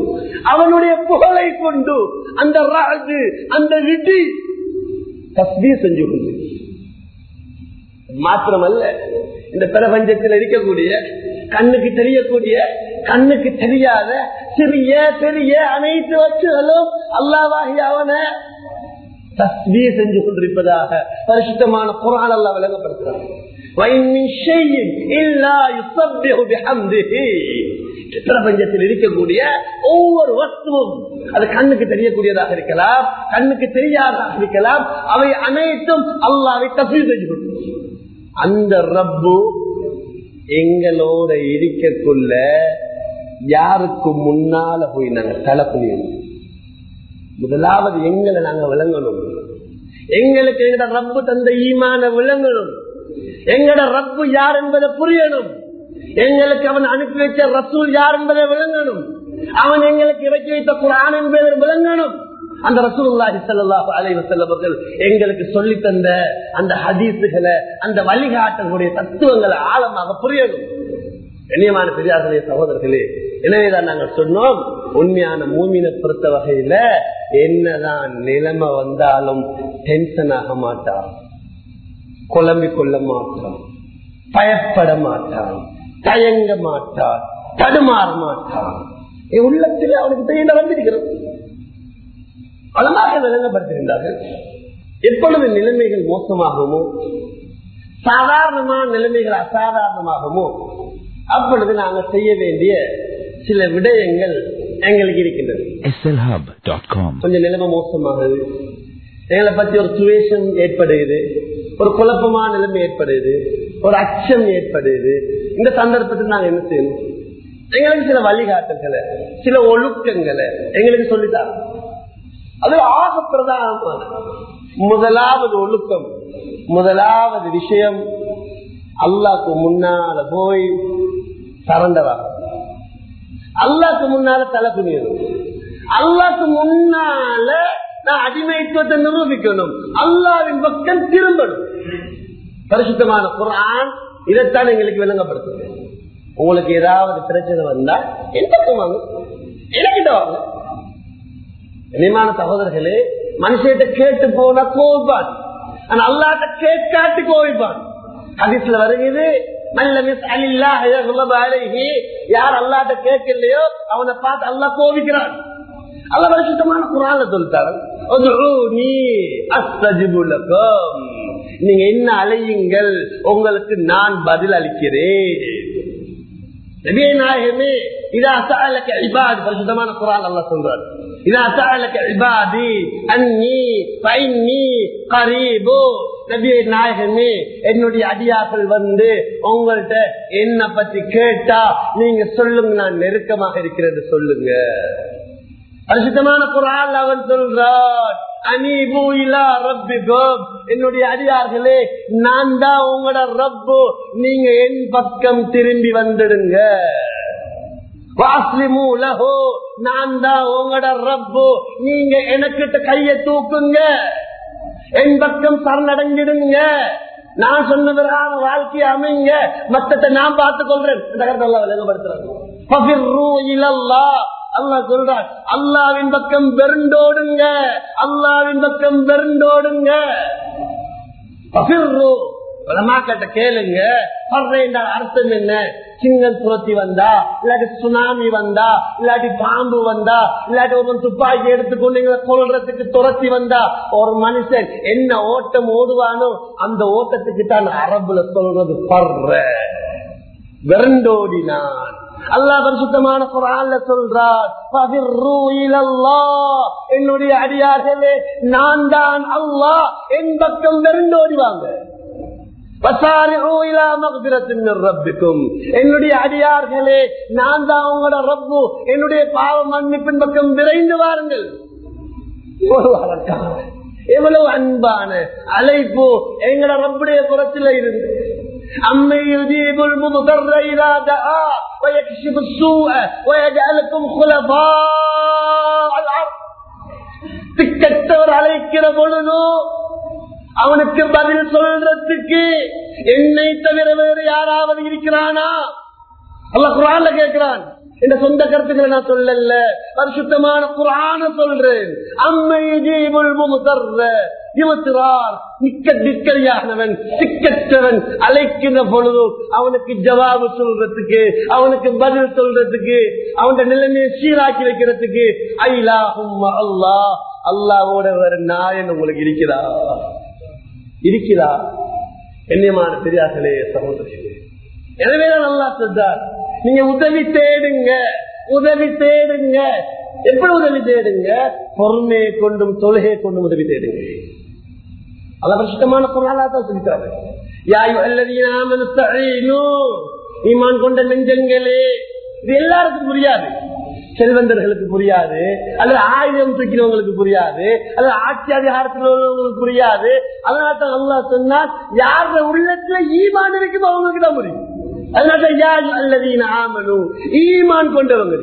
அவனுடைய புகழை கொண்டு அந்த ராகு அந்த விட்டி தஸ்மீ செஞ்சு கொண்டு. மாத்திரமல்ல இந்த பிரபஞ்சத்தில் இருக்கக்கூடிய கண்ணுக்கு தெரியக்கூடிய கண்ணுக்கு தெரியாத சிறிய பெரிய அனைத்து வச்சுகளும் அல்லாவாகி அவனை செஞ்சு கொண்டிருப்பதாக பரிசுத்தமான குரான் அல்லா விளங்கப்படுத்துறாங்க பிரபஞ்சத்தில் இருக்கக்கூடிய ஒவ்வொரு வஸ்துவும் அது கண்ணுக்கு தெரியக்கூடியதாக இருக்கலாம் கண்ணுக்கு தெரியாததாக இருக்கலாம். அவை அனைத்தும் அல்லாவை தஸ்பீ செஞ்சு கொண்டு அந்த ரப்பு எங்களோட இருக்கக்குள்ள யாருக்கு முன்னால போய் நாங்க தலை புரியணும் முதலாவது எங்களை நாங்க விளங்கணும். எங்களுக்கு எங்கட ரப்பு தந்த ஈமான விளங்கணும். எங்கட ரப்பு யார் என்பதை புரியணும். எங்களுக்கு அவன் அனுப்பி வைத்த ரசூல் யார் என்பதை விளங்கணும். அவன் எங்களுக்கு இறக்கி வைத்த குரான் என்பதை விளங்கணும். அந்த ரசூல்லாஹி சல்லாஹ் அலைவசல்லவர்கள் எங்களுக்கு சொல்லி தந்த அந்த ஹதீசுகளை அந்த வழிகாட்டக்கூடிய தத்துவங்களை ஆழமாக புரியணும். கண்ணியமான பெரியார்களே சகோதரர்களே எனவேதான் நாங்கள் சொன்னோம் உண்மையான மூமினை பொறுத்த வகையில என்னதான் நிலைமை வந்தாலும் டென்ஷன் ஆக மாட்டான். குழம்பிக் கொள்ள மாட்டான். பயப்பட மாட்டான். தயங்க மாட்டான். தடுமாற மாட்டான். என் உள்ளத்தில் அவனுக்கு தெரிய வந்திருக்கிறது. பலமாக நிலைமைப்படுத்திருந்தார்கள் எப்பொழுது நிலைமைகள் மோசமாகுமோ சாதாரணமான நிலைமைகள் அசாதாரணமாகுமோ அப்பொழுது நாங்கள் செய்ய வேண்டிய சில விடயங்கள் எங்களுக்கு இருக்கின்றது. Slhub.com கொஞ்சம் நிலைமை மோசமாகுது. எங்களை பத்தி ஒரு சுவேஷம் ஏற்படுகிறது. ஒரு குழப்பமான நிலைமை ஏற்படுது ஒரு அச்சம் ஏற்படுது இந்த சந்தர்ப்பத்தில் நாங்க என்ன செய்யணும்? எங்களுக்கு சில வழிகாட்டுகளை சில ஒழுக்கங்களை எங்களுக்கு சொல்லித்தாங்க அது ஆக பிரதானமான முதலாவது ஒழுக்கம் முதலாவது விஷயம் அல்லாக்கு முன்னால போய் சரண்டவா அல்லாக்கு முன்னால தலை புனியணும் அல்லாக்கு முன்னால நான் அடிமைத்துவத்தை நிரூபிக்கணும். அல்லாவின் பக்கம் திரும்பணும். பரிசுத்தமான குரான் இதைத்தான் எங்களுக்கு விளங்கப்படுத்துது. உங்களுக்கு ஏதாவது பிரச்சனை வந்தா என் பக்கம் வாங்க. எனக்கிட்ட வாங்க. இனிமான சகோதரர்களே மனுஷிட்ட கேட்டு போனா கோவிப்பான் ஆனா அல்லாட்ட கேட்காட்டி கோவிப்பான் ஹதீஸ்ல வருகிறது நல்ல மிஸ் அலில்லா யார் அல்லாட்ட கேட்கலையோ அவனை பார்த்து அல்லா கோவிக்கிறான் அல்ல பரிசுத்தமான குரான சொல்லிட்டாரு நீங்க என்ன அலையுங்கள் உங்களுக்கு நான் பதில் அளிக்கிறேன். நாயகமே இதா சாலக்க இபாது. பரிசுத்தமான குரான் அல்ல சொல்றாரு இதா சாலக்க இபாதி அன்னி பைன்னி கரீபோ. நபியை நாயகமே என்னுடைய அடியாக்கள் வந்து உங்கள்கிட்ட என்ன பத்தி கேட்டா நீங்க சொல்லுங்க நான் நெருக்கமாக இருக்கிறது சொல்லுங்க. பரிசுத்தமான குரால் அவன் சொல்றான் என்னுடைய அடியார்களே நான் தான் உங்களோட ரப்பு. நீங்க என் பக்கம் திரும்பி வந்துடுங்க. நான் தான் உங்களோட ரப்பு. நீங்க எனக்கிட்ட கைய தூக்குங்க. என் பக்கம் சரணடைஞ்சிடுங்க நான் சொன்னவரான வாழ்க்கையை அமைங்க. மத்தத்தை நான் பார்த்துக் கொள்றேன் இந்த கருத்தை எல்லாம் விளங்கப்படுத்துறேன் அல்லா சொல்றான் அல்லாவின் பக்கம் பெருண்டோடுங்க அல்லாவின் பக்கம் வெருண்டோடுங்க பலமாக்கிட்ட கேளுங்க. அர்த்தம் என்ன? சிங்கம் துரத்தி வந்தா இல்லாட்டி சுனாமி வந்தா இல்லாட்டி பாம்பு வந்தா இல்லாட்டி ஒரு துப்பாக்கி எடுத்துக்கொண்டு கொள்றதுக்கு துரத்தி வந்தா ஒரு மனுஷன் என்ன ஓட்டம் ஓடுவானோ அந்த ஓட்டத்துக்கு தான் அரபுல சொல்றது பர்ற. விரண்டோடினான். அல்லா பரிசுத்தமான குரான்ல சொல்றார் என்னுடைய அடியார்களே நான் தான் அல்லா என் பக்கம் வெறுண்டோடிவாங்க என்னுடைய அடியார்களே நான் தான் உங்களோட ரப்பு என்னுடைய பாவ மன்னிப்பின் பக்கம் விரைந்து வாருங்கள் எவ்வளவு அன்பான அழைப்பு எங்களோட ரப்புடைய புறத்தில் இருந்து أمن يجيب المضطر إذا دعا ويكشف السوء ويجعلكم خلفاء الأرض திக்கத்தவர் அழைக்கிற பொழுது அவனுக்கு பதில் சொல்றதுக்கு என்னை தவிர வேறு யாராவது இருக்கிறானா? அல்ல குரான்ல கேட்கிறான். இந்த சொந்த கருத்துக்களை நான் சொல்லல. பரிசுத்தமான குரான சொல்றேன். அம்மை ஜீவல் முகர்ற இவத்திரார் நிக்க திக்கரியானவன் சிக்கற்றவன் அழைக்கிற பொழுது அவனுக்கு ஜவாபு சொல்றதுக்கு அவனுக்கு பதில் சொல்றதுக்கு அவன் நிலைமையை சீராக்கி வைக்கிறதுக்கு ஐலாஹும் அல்லா அல்லாவோட வேற நாயன் உங்களுக்கு இருக்கிறா இருக்கிறா? என்னமான பெரியார்களே சகோதரிகளே எனவே நல்லா சொல்றார் நீங்க உதவி தேடுங்க உதவி தேடுங்க. எப்படி உதவி தேடுங்க? பொறுமையை கொண்டும் தொழுகை கொண்டும் உதவி தேடுங்க. அல்ல பிரசுத்தமான பொருளாதான் சொல்லிட்டாரு. ஈமான் கொண்ட நெஞ்சங்களே இது எல்லாருக்கும் புரியாது. செல்வந்தர்களுக்கு புரியாது அல்லது ஆயுதம் தூக்கினவங்களுக்கு புரியாது அல்லது ஆட்சி அதிகாரத்தில் உள்ளவங்களுக்கு புரியாது. அதனால தான் அல்லா சொன்னால் யார உள்ளத்துல ஈமான் இருக்குமோ அவங்களுக்கு தான் புரியும். ஈமான் கொண்டவங்க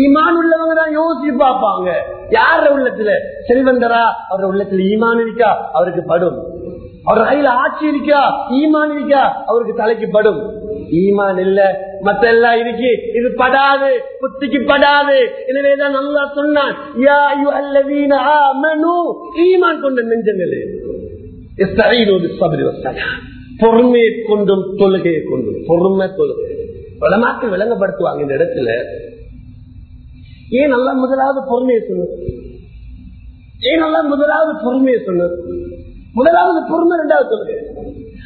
ஈமான் உள்ளவங்க தான் யோசிச்சு பார்ப்பாங்க. யார உள்ளத்துல? செல்வந்தரா? அவர் உள்ளத்துல ஈமான் இருக்கா? அவருக்கு படும். அவர் கையில ஆட்சி இருக்கா? ஈமான் இருக்கா? அவருக்கு தலைக்கு படும். ஈமான் இல்ல. மத்த எல்லாம் இருக்கு. இது படாது. புத்திக்கு படாது. எனவேதான் நல்லா சொன்னான் ஈமான் கொண்ட நெஞ்சங்களே. பொறுமையை கொண்டும் தொழுகையை கொண்டும். பொறுமை தொழுகை. வளமாக்கள் விளங்கப்படுத்துவாங்க இந்த இடத்துல. ஏன் நல்லா முதலாவது பொறுமையை சொன்னது ஏன் நல்லா முதலாவது பொறுமையை சொன்னது முதலாவது பொறுமை ரெண்டாவது தொழுகை.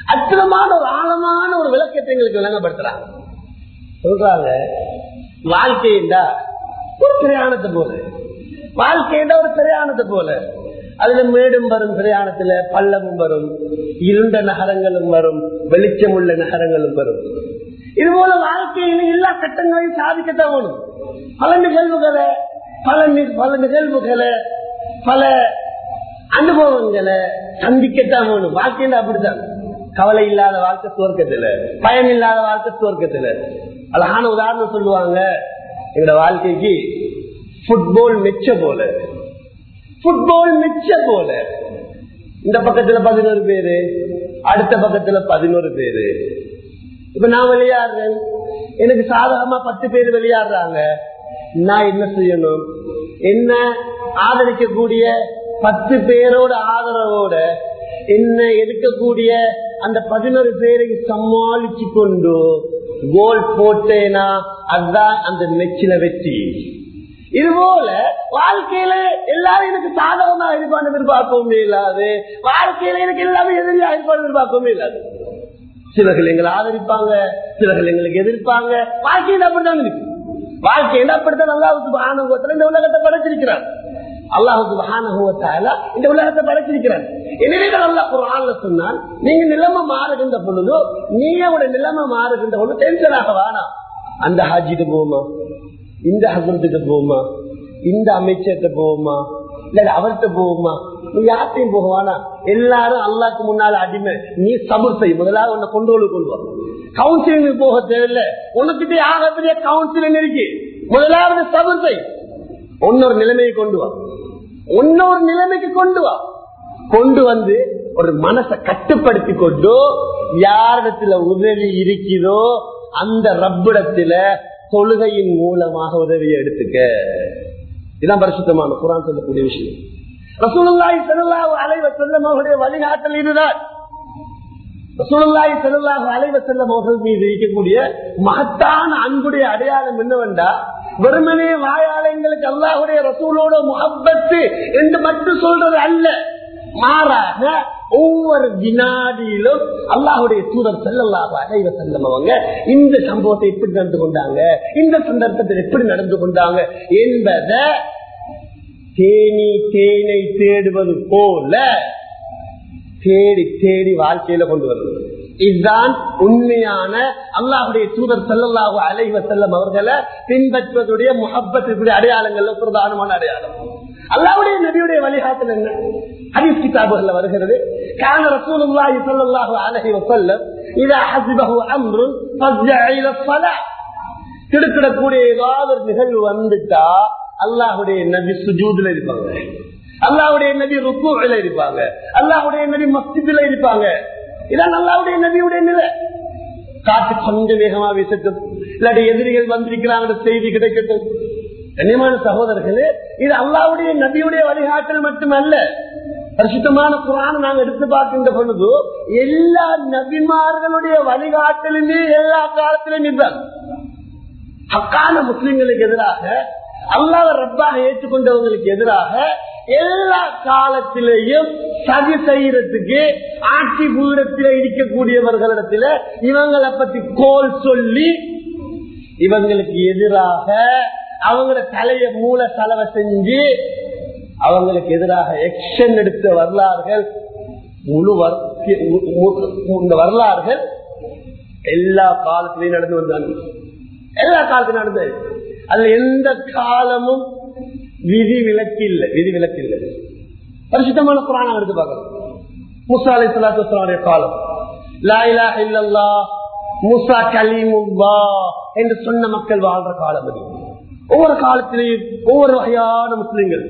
அற்புதமான ஒரு ஆழமான ஒரு விளக்கத்தை எங்களுக்கு விளங்கப்படுத்துறாங்க. சொல்றாங்க வாழ்க்கைண்டா ஒரு பிரயாணத்தை போல. வாழ்க்கைண்டா ஒரு பிரயாணத்தை போல. அதுல மேடும் வரும் பிரயாணத்துல பள்ளமும் வரும் இருண்ட நகரங்களும் வரும் வெளிச்சம் உள்ள நகரங்களும் வரும். இது போல வாழ்க்கையில எல்லா கட்டங்களையும் சாதிக்கத்தான் வேணும். பல நிகழ்வுகளை பல பல நிகழ்வுகளை பல அனுபவங்களை சந்திக்கத்தான் வேணும். வாழ்க்கையில அப்படித்தான். கவலை இல்லாத வாழ்க்கை துவர்க்கத்துல பயன் இல்லாத வாழ்க்கை துவர்க்கத்துல அழகான உதாரணம் சொல்லுவாங்க. எங்களோட வாழ்க்கைக்கு புட்பால் மெச்ச போல. புட்பால் மெச்ச போல. இந்த பக்கத்துல பதினோரு பேரு அடுத்த பக்கத்துல பதினோரு பேரு. இப்ப நான் விளையாடுறேன். எனக்கு சாதகமா பத்து பேர் விளையாடுறாங்க. நான் என்ன செய்யணும்? என்ன ஆதரிக்கக்கூடிய பத்து பேரோட ஆதரவோட என்ன எடுக்கக்கூடிய அந்த பதினொரு பேரை சமாளிச்சு கொண்டு கோல் போட்டேனா அதுதான் அந்த மெச்சில வெற்றி. இதுபோல வாழ்க்கையில எல்லாரும் எனக்கு சாதகமா இருப்பான்னு எதிர்பார்க்கவும் இல்லாது வாழ்க்கையில எனக்கு எல்லாமே எதிரியா இருப்பான்னு எதிர்பார்க்கவும் இல்லாது சிலர்கள் எங்களை ஆதரிப்பாங்க சிலர்கள் எங்களுக்கு எதிர்ப்பாங்க. வாழ்க்கையில அப்படித்தான் இருக்கு. வாழ்க்கையில அப்படித்தான் நல்லா ஆனந்தத்துல இந்த உலகத்தை படைச்சிருக்கிறார். இந்த உலகத்தை படைச்சிருக்கிறார் எனவே அல்லா குரான்ல சொன்னால் நீங்க நிலைமை மாறுகின்ற பொழுதோ நீங்க நிலைமை மாறுகின்ற பொழுது டென்ஷனாக வேணாம் அந்த ஹாஜிட்டு போகுமா இந்த ஹசரத்துக்கு போகுமா இந்த அமைச்சர்கிட்ட போகுமா இல்ல அவர்கிட்ட போகுமா நீ யார்ட்டையும் போகுவானா எல்லாரும் அல்லாக்கு முன்னால அடிமை. நீ சபர் செய். முதலாவது உன்னை கொண்டு கொள்வா கவுன்சிலிங் போக தேவையில்லை. உனக்கிட்ட ஆகப்பெரிய கவுன்சிலிங் இருக்கு. முதலாவது சபர் செய். ஒன்னொரு நிலைமையை கொண்டு வா. ஒன்னொரு நிலைமைக்கு கொண்டு வா. கொண்டு வந்து ஒரு மனசை கட்டுப்படுத்தி கொண்டு யாரிடத்துல உதவி இருக்கிறதோ அந்த ரப்பிடத்துல தொழுகையின் மூலமாக உதவியை எடுத்துக்க. இதான் பரிசுத்தமான குரான் சொல்லக்கூடிய விஷயம். ரசூலுல்லாய் ஸல்லல்லாஹு அலைவ செல்லம் அவருடைய வழிகாட்டல் இதுதான். ரசூலுல்லாஹி ஸல்லல்லாஹு அலைவ செல்லம் அவர்கள் மீது இருக்கக்கூடிய மகத்தான அன்புடைய அடையாளம் என்னவென்றா வெறுமனே வாயாளங்களுக்கு அல்லாஹுடைய ரசூலோட முகப்பத்து என்று மட்டும் சொல்றது அல்ல. மாறாக ஒவ்வொரு வினாடியிலும் அல்லாஹுடைய தூதர் செல்லல்லாக அடைவ இந்த சம்பவத்தை எப்படி நடந்து கொண்டாங்க இந்த சந்தர்ப்பத்தில் எப்படி நடந்து கொண்டாங்க என்பதை தேனி தேனை தேடுவது போல தேடி தேடி வாழ்க்கையில கொண்டு வருவது இதுதான் உண்மையான அல்லாஹுடைய தூதர் செல்லல்லாஹு அலைவ செல்லம் அவர்களை பின்பற்றுவதுடைய முகப்பத்திற்குரிய அடையாளங்கள்ல பிரதானமான அடையாளம். அல்லாவுடைய நபியுடைய வழிகாட்டல் என்ன? ஹரிஸ் கிதாபுகள்ல வருகிறது. கான ரசூலுல்லாஹி ஸல்லல்லாஹு அலைஹி வஸல்லம் இதா ஹஸிபஹு அம்ருன் ஃபஸ்ஜஅ இலா ஸலா திடுக்கிடக்கூடிய ஏதாவது ஒரு நிகழ்வு வந்துட்டா அல்லாஹுடைய நபி சுஜூதுல இருப்பாங்க. அல்லாஹுடைய நபி ருக்குல இருப்பாங்க. அல்லாஹுடைய நபி மஸ்ஜிதுல இருப்பாங்க. இதான் அல்லாவுடைய நபியுடைய நிலை. காற்று கொஞ்சம் வேகமா வீசட்டும். இல்லாட்டி எதிரிகள் வந்திருக்கிறாங்க செய்தி கிடைக்கட்டும். கண்ணியமான சகோதரர்களே இது அல்லாவுடைய நபியுடைய வழிகாட்டல் மட்டுமல்ல. பரிசுத்தமான குரான் நாங்க எடுத்து பார்க்கின்ற பொழுது எல்லா நபிமார்களுடைய வழிகாட்டலுமே எல்லா காலத்திலும் இதுதான் ஹக்கான முஸ்லிம்களுக்கு எதிராக அல்லாத ரப்பாக ஏற்றுக்கொண்டவங்களுக்கு எதிராக எல்லா காலத்திலேயும் சதி செய்யறதுக்கு ஆட்சி பூரத்தில் இருக்கக்கூடியவர்களிடத்துல இவங்களை பத்தி கோல் சொல்லி இவங்களுக்கு எதிராக அவங்கள தலைய மூல செலவை செஞ்சு அவங்களுக்கு எதிராக எக்ஷன் எடுத்த வரலாறுகள் முழு இந்த வரலாறுகள் எல்லா காலத்திலையும் நடந்து வந்தாங்க. எல்லா காலத்திலும் நடந்தது. அதுல எந்த காலமும் விதி விலக்கு விதி விலக்கு பரிசுத்தமான புராணம் எடுத்து பார்க்கணும் முசா அலி சலாத்துடைய காலம். லாயிலா இல்லல்லா முசா கலிமுல்லா என்று சொன்ன மக்கள் வாழ்ற காலம் அது. ஒவ்வொரு காலத்திலேயும் ஒவ்வொரு வகையான முஸ்லிம்கள்.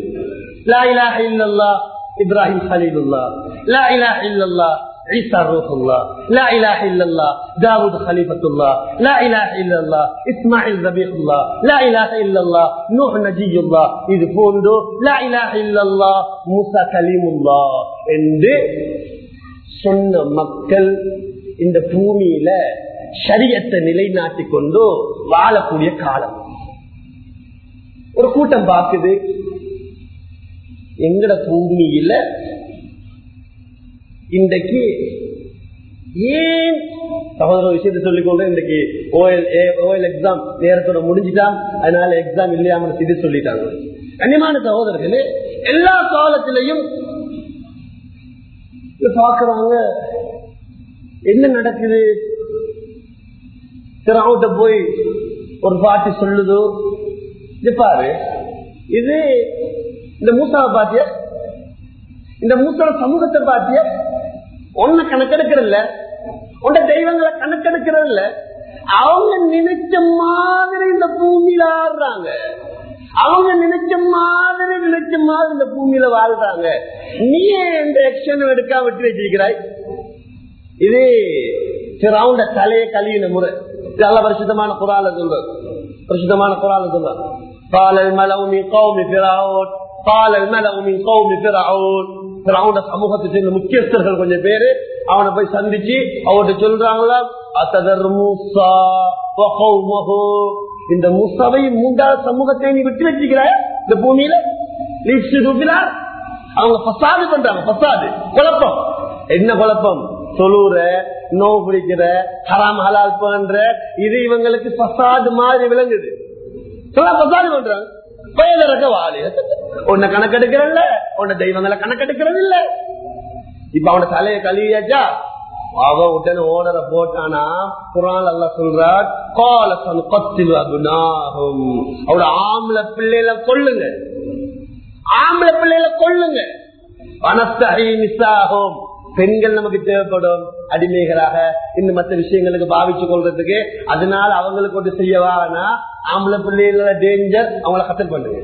லாயிலா இல்லல்லா இப்ராஹிம் சலீலுல்லா லாயிலா இல்லல்லா عيسى روح الله لا اله الا الله داود خليفة الله لا اله الا الله اسماعيل ذبيح الله لا اله الا الله نوح نجي الله இது போன்று لا اله الا الله موسى كليم الله என்று சொன்ன மக்கள் இந்த பூமியில சரியத்தை நிலைநாட்டி கொண்டு வாழக்கூடிய காலம் ஒரு கூட்டம் பார்க்குது எங்கட பூமியில இன்றைக்கு ஏன் சகோதர விஷயத்தை சொல்லிக்கொண்டு இன்றைக்கு ஓஎல் ஓஎல் எக்ஸாம் நேரத்தோட முடிஞ்சுட்டான் அதனால எக்ஸாம் இல்லையாம இது சொல்லிட்டாங்க. கண்ணியமான சகோதரர்களே எல்லா காலத்திலையும் பாக்குறாங்க என்ன நடக்குது? திராவிட்ட போய் ஒரு பாட்டி சொல்லுதோ? இது பாரு இது இந்த மூசாவை பாத்திய? இந்த மூசாவ சமூகத்தை பாத்திய? ஒன்ன கணக்கெடுக்கிறல்ல உன்ன தெய்வங்களை கணக்கெடுக்கிறதில்ல. அவங்க நினைச்ச மாதிரி இந்த பூமியில ஆடுறாங்க அவங்க நினைச்ச மாதிரி நினைச்ச மாதிரி இந்த பூமியில வாழ்றாங்க. நீ இந்த எக்ஷன் எடுக்கா விட்டு வச்சிருக்கிறாய்? இது சிறவுண்ட தலையை கழியின முறை. நல்ல பரிசுத்தமான குரால சொல்ற பரிசுத்தமான குரால சொல்ற பாலல் மலவுமி கௌமி பிராவோட் பாலல் மலவுமி கௌமி பிராவோட் திராவிட சமூகத்தை சேர்ந்த முக்கியஸ்தர்கள் கொஞ்சம் பேரு அவனை போய் சந்திச்சு அவர்கிட்ட சொல்றாங்களா? அத்ததர் மூசா இந்த முசாவை மூன்றாவது சமூகத்தை நீ விட்டு வச்சுக்கிற இந்த பூமியில? அவங்க பசாது பண்றாங்க பசாது குழப்பம். என்ன குழப்பம்? தொழுற நோவு பிடிக்கிற ஹராம் ஹலால் பண்ற இது இவங்களுக்கு பசாது மாதிரி விளங்குது. பசாது பண்றாங்க. பயலரக்க வாழி. உன்னை கணக்கெடுக்கிறல்ல உன்னை தெய்வங்களை கணக்கெடுக்கிறது இல்ல இப்ப அவன தலைய கழுவியாச்சா? அவ உடனே ஓடற போட்டானா? குரான் அல்ல சொல்றார் காலசன் பத்தில் அகுனாகும் அவட ஆம்பளை பிள்ளைல கொள்ளுங்க ஆம்பளை பிள்ளைல கொள்ளுங்க பணத்தை மிஸ்ஸாகும் பெண்கள் நமக்கு தேவைப்படும். அடிமைகளாக இந்த மற்ற விஷயங்களுக்கு பாவிச்சு கொள்றதுக்கு அதனால அவங்களுக்கு ஒன்று செய்யவானா ஆம்பளை பிள்ளைகள டேஞ்சர் அவங்கள கத்தல் பண்ணுங்க.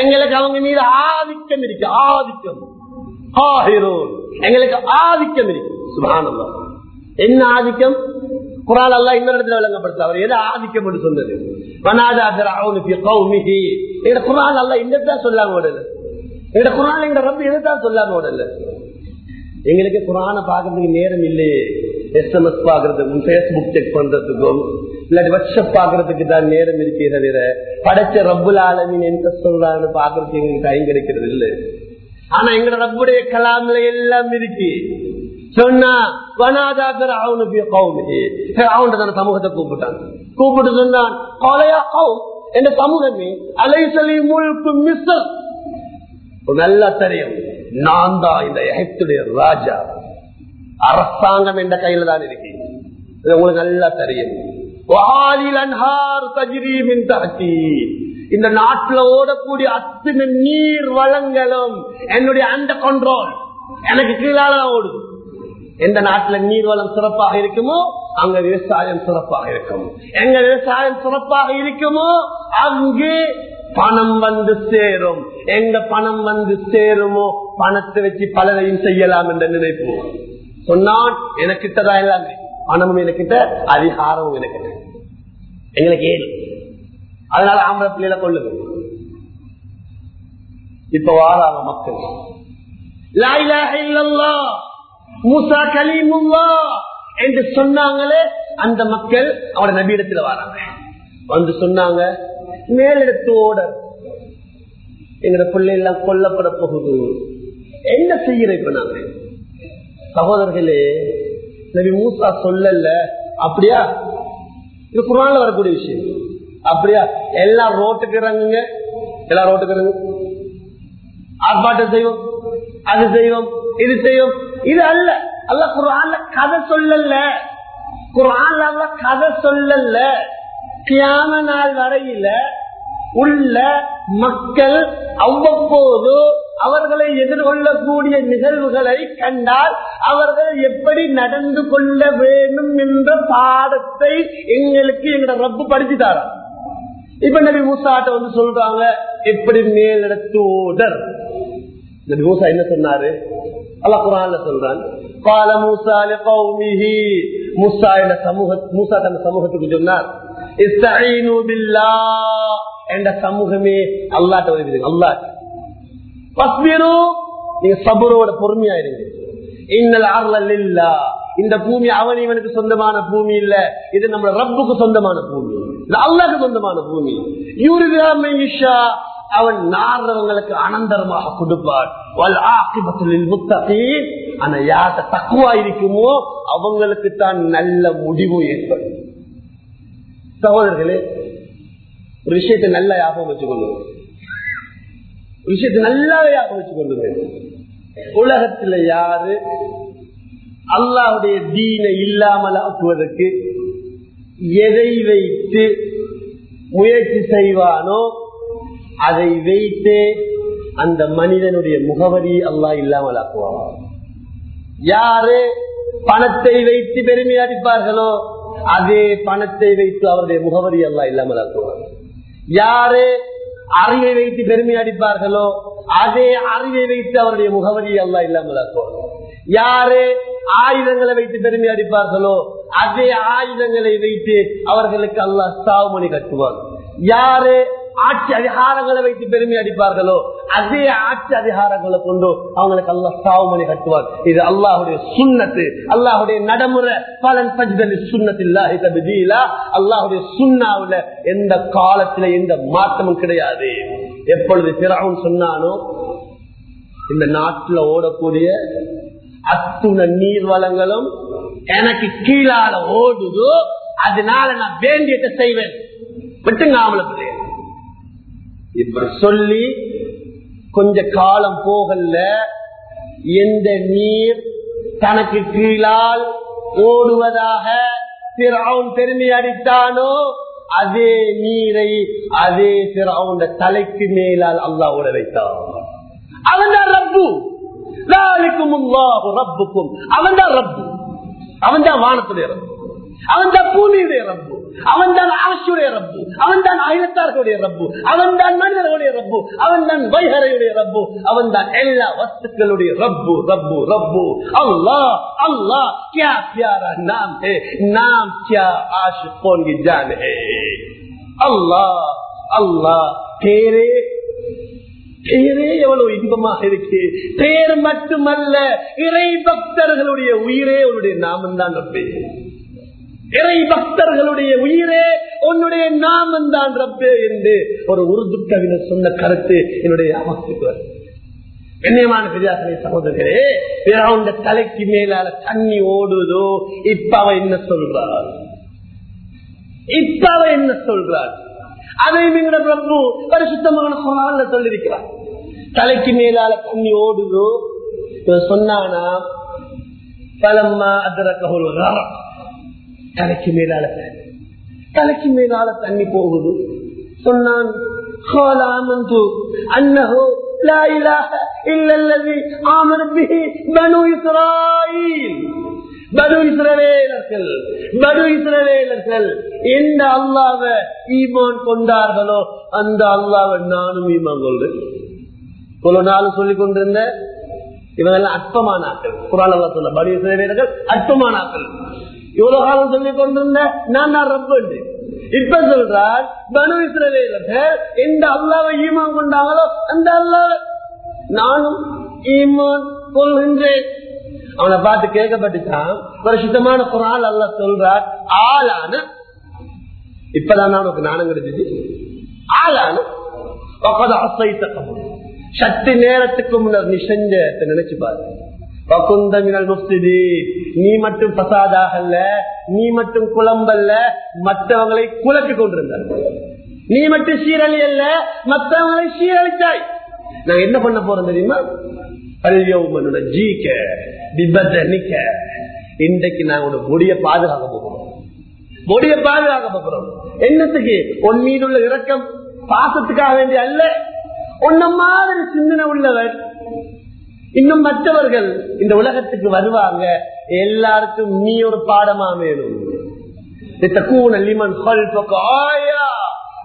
எங்களுக்கு அவங்க மீது ஆதிக்கம் இருக்கு ஆதிக்கம். எங்களுக்கு ஆதிக்கம் இருக்கு. சுபானந்தா என்ன ஆதிக்கம்? குரால் அல்லா இன்னொரு இடத்துல விளங்கப்படுத்த அவர் எது ஆதிக்கம் என்று சொன்னது? குரால் அல்ல இந்த சொல்லாம விடல எங்க குரான் எங்க ரப்ப எதுதான் சொல்லாம உடல்ல எங்களுக்கு குரான பாக்குறதுக்கு நேரம் இல்லையே எஸ்எம்எஸ் பாக்குறதுக்கும் பேஸ்புக் செக் பண்றதுக்கும் இல்லாட்டி வாட்ஸ்அப் பாக்குறதுக்கு தான் நேரம் இருக்கே தவிர படைச்ச ரப்புல ஆலமின் என்ன சொல்றாங்கன்னு பாக்குறதுக்கு எங்களுக்கு டைம் கிடைக்கிறது இல்லை. ஆனா எங்க ரப்புடைய கலாம்ல எல்லாம் இருக்கு. சொன்னா சமூகத்தை கூப்பிட்டான். கூப்பிட்டு சொன்னான் கொலையா கவுன் என்ற சமூகமே அலைசலி முழுக்கு நல்லா தெரியும். நான் தான் இந்த எகத்துடைய ராஜா. அரசாங்கம் என்ற கையில தான் இருக்கேன் இது உங்களுக்கு நல்லா தெரியும். இந்த நாட்டுல ஓடக்கூடிய அத்தனை நீர் வளங்களும் என்னுடைய அந்த கண்ட்ரோல் எனக்கு கீழால ஓடுது. எந்த நாட்டுல நீர் வளம் சிறப்பாக இருக்குமோ அங்க விவசாயம் சிறப்பாக இருக்கும். எங்க விவசாயம் சிறப்பாக இருக்குமோ அங்கு பணம் வந்து சேரும். எங்க பணம் வந்து சேருமோ? பணத்தை வச்சு பலரையும் செய்யலாம் என்ற நினைப்பு. சொன்னான் எனக்கிட்டதான் எல்லாமே? பணமும் எனக்கிட்ட அதிகாரமும் எனக்கிட்ட. எங்களுக்கு ஏன்? அதனால ஆம்பளை பிள்ளைகளை கொள்ளுது இப்ப வாராங்க மக்கள். மூசா கலீமுல்லா என்று சொன்னாங்களே அந்த மக்கள் அவட நபீடத்தில் வராங்க. வந்து சொன்னாங்க மேலெடுத்து ஓட எங்கட பிள்ளை எல்லாம் கொல்லப்பட போகுது. என்ன செய்யற இப்ப நாங்க சகோதரர்களே நபி மூசா சொல்லல. அப்படியா? இது குரான்ல வரக்கூடிய விஷயம். அப்படியா? எல்லாம் ரோட்டுக்கு இறங்குங்க. எல்லாம் ரோட்டுக்கு இறங்கு. ஆர்ப்பாட்டம் செய்வோம். அது செய்வோம். இது செய்வோம். இது அல்ல. அல்ல குரான்ல கதை சொல்லல. குரான்ல அல்ல கதை சொல்லல. கியாம நாள் வரையில உள்ள மக்கள் அவ்வப்போது அவர்களை எதிர்கொள்ளக்கூடிய நிகழ்வுகளை கண்டால் அவர்கள் எப்படி நடந்து கொள்ள வேண்டும் என்ற பாடத்தை எங்களுக்கு எங்களோட ரப்பு படிச்சுட்டாரா இப்ப நபி மூசாட்ட வந்து சொல்றாங்க எப்படி மேலிடத்தோடர் நபி மூசா என்ன சொன்னாரு? அல்லா குரான்ல சொல்றான் பால மூசா மூசா என்ற சமூக மூசா தன் சமூகத்துக்கு சொன்னார் என்ற சமூகமே அல்லாட்ட உதவி அல்லாஹ். நீங்க சபுரோட பொறுமையா இருங்க இன்னல் இல்லா இந்த பூமி அவன் இவனுக்கு சொந்தமான பூமி இல்ல. இது நம்ம ரப்புக்கு சொந்தமான பூமி. இது சொந்தமான பூமி. யூரிதா அவன் நாடுறவங்களுக்கு அனந்தரமாக கொடுப்பார் வல் ஆனா யார்கிட்ட தக்குவா இருக்குமோ அவங்களுக்கு தான் நல்ல முடிவு ஏற்படும். சகோதரர்களே ஒரு விஷயத்தை நல்லா ஞாபகம் வச்சுக்கொள்ளுங்க. ஒரு விஷயத்தை நல்லாவே ஞாபகம் வச்சுக்கொள்ளுங்க. உலகத்துல யாரு அல்லாவுடைய தீனை இல்லாமல் ஆக்குவதற்கு எதை வைத்து முயற்சி செய்வானோ அதை வைத்து அந்த மனிதனுடைய முகவரி அல்லாஹ் இல்லாமல் ஆக்குவான். யாரு பணத்தை வைத்து பெருமையாடிப்பார்களோ அதே பணத்தை வைத்து அவருடைய முகவரி எல்லாம் இல்லாமல் யாரு அறிவை வைத்து பெருமை அடிப்பார்களோ அதே அறிவை வைத்து அவருடைய முகவரி எல்லாம் இல்லாமல் யாரு ஆயுதங்களை வைத்து பெருமை அடிப்பார்களோ அதே ஆயுதங்களை வைத்து அவர்களுக்கு அல்லாஹ் சாவுமணி கட்டுவார் யாரு ஆட்சி அதிகாரங்களை வைத்து பெருமை அடிப்பார்களோ அதே ஆட்சி அதிகாரங்களை கொண்டு அவங்களுக்கு அல்லா சாவுமணி கட்டுவார். இது அல்லாஹுடைய சுண்ணத்து அல்லாஹுடைய நடைமுறை. பலன் பஜ்தலி சுண்ணத்தில்லாஹி தபிதீலா. அல்லாஹுடைய சுண்ணாவுல எந்த காலத்துல எந்த மாற்றமும் கிடையாது. எப்பொழுது பிறவும் சொன்னானோ இந்த நாட்டுல ஓடக்கூடிய அத்துண நீர் வளங்களும் எனக்கு கீழால ஓடுதோ அதனால நான் வேண்டியதை செய்வேன். விட்டுங்க அவளை இப்ப சொல்லி கொஞ்ச காலம் போகல எந்த நீர் தனக்கு கீழால் ஓடுவதாக பிறவுன் பெருமை அடித்தானோ அதே நீரை அதே பிறவுண்ட தலைக்கு மேலால் அல்லா ஓட வைத்தான். அவன் தான் ரப்பு. ரப்புக்கும் அவன் தான் ரப்பு. அவன் தான் வானத்துடைய ரப்பு. அவன் தான் பூமியுடைய ரப்பு. அவன் தான் அரசுடைய ரப்பு. அவன் தான் ஆயிரத்தார்களுடைய ரப்பு. அவன் தான் மனிதர்களுடைய ரப்பு. அவன் தான் வைகரையுடைய ரப்பு. அவன் தான் எல்லா வஸ்துக்களுடைய ரப்பு ரப்பு ரப்பு. அல்லா அல்லா கியா பியாரா நாம் ஹே நாம் கியா ஆஷ் போன்கி ஜான் ஹே. அல்லா அல்லா பேரே பேரே எவ்வளவு இன்பமாக இருக்கு. பேர் மட்டுமல்ல இறை பக்தர்களுடைய உயிரே உன்னுடைய நாமம் தான் பேர் இறை பக்தர்களுடைய உயிரே உன்னுடைய நாமம் தான் ரப்பே என்று ஒரு உருது கவிஞர் சொன்ன கருத்து என்னுடைய அவசியம் வருது. கண்ணியமான பெரியாசனை சகோதரர்களே பிறவுண்ட தலைக்கு மேலால தண்ணி ஓடுதோ இப்ப அவ என்ன சொல்றாள்? இப்ப அவ என்ன சொல்றாள்? அதை எங்கட பிரபு பரிசுத்தமான குரான்ல சொல்லிருக்கிறார் தலைக்கு மேலால தண்ணி ஓடுதோ? சொன்னானா பலம்மா அதரக்கொரு தலைக்கு மேலால தண்ணி. தலைக்கு மேலால தண்ணி போகுது. சொன்னான் எந்த அல்லாவை ஈமான் கொண்டார்களோ அந்த அல்லாவை நானும் ஈமான் கொள்றேன். இவ்வளவு நாள் சொல்லிக் கொண்டிருந்த இவங்கெல்லாம் அற்பமான ஆக்கள் குரான் சொல்ல பனு இஸ்ரவேலர்கள் அற்பமான ஆக்கள் இவ்வளவு காலம் சொல்லிக் கொண்டிருந்த நான் நான் ரப்பு இப்ப சொல்றார் பனு பேர் எந்த அல்லாவை ஈமான் கொண்டாங்களோ அந்த அல்லாவை. நானும் ஈமான் கொள்கின்றேன். அவனை பார்த்து கேட்கப்பட்டுச்சான் ஒரு சுத்தமான குரால் அல்ல சொல்றார் ஆளான இப்பதான் உனக்கு நாணம் கிடைச்சது. ஆளான சக்தி நேரத்துக்கு முன்னர் நீ செஞ்ச நினைச்சு பாரு. நீ மட்டும் பசாதாகல்ல நீ மட்டும் குழம்பல்ல மற்றவங்களை குழப்பி கொண்டிருந்தார் நீ மட்டும் சீரழி அல்ல மற்றவங்களை சீரழித்தாய். நான் என்ன பண்ண போறோம் தெரியுமா? ஜீக்க நிக்க இன்றைக்கு நான் ஒரு பொடிய பாதுகாக்க போகிறோம். பொடிய பாதுகாக்க போகிறோம். என்னத்துக்கு உன் மீது உள்ள இறக்கம் பாசத்துக்காக வேண்டிய அல்ல. உன்ன மாதிரி சிந்தனை உள்ளவர் இன்னும் மற்றவர்கள் இந்த உலகத்துக்கு வருவாங்க. எல்லாருக்கும் நீ ஒரு பாடமா வேணும்.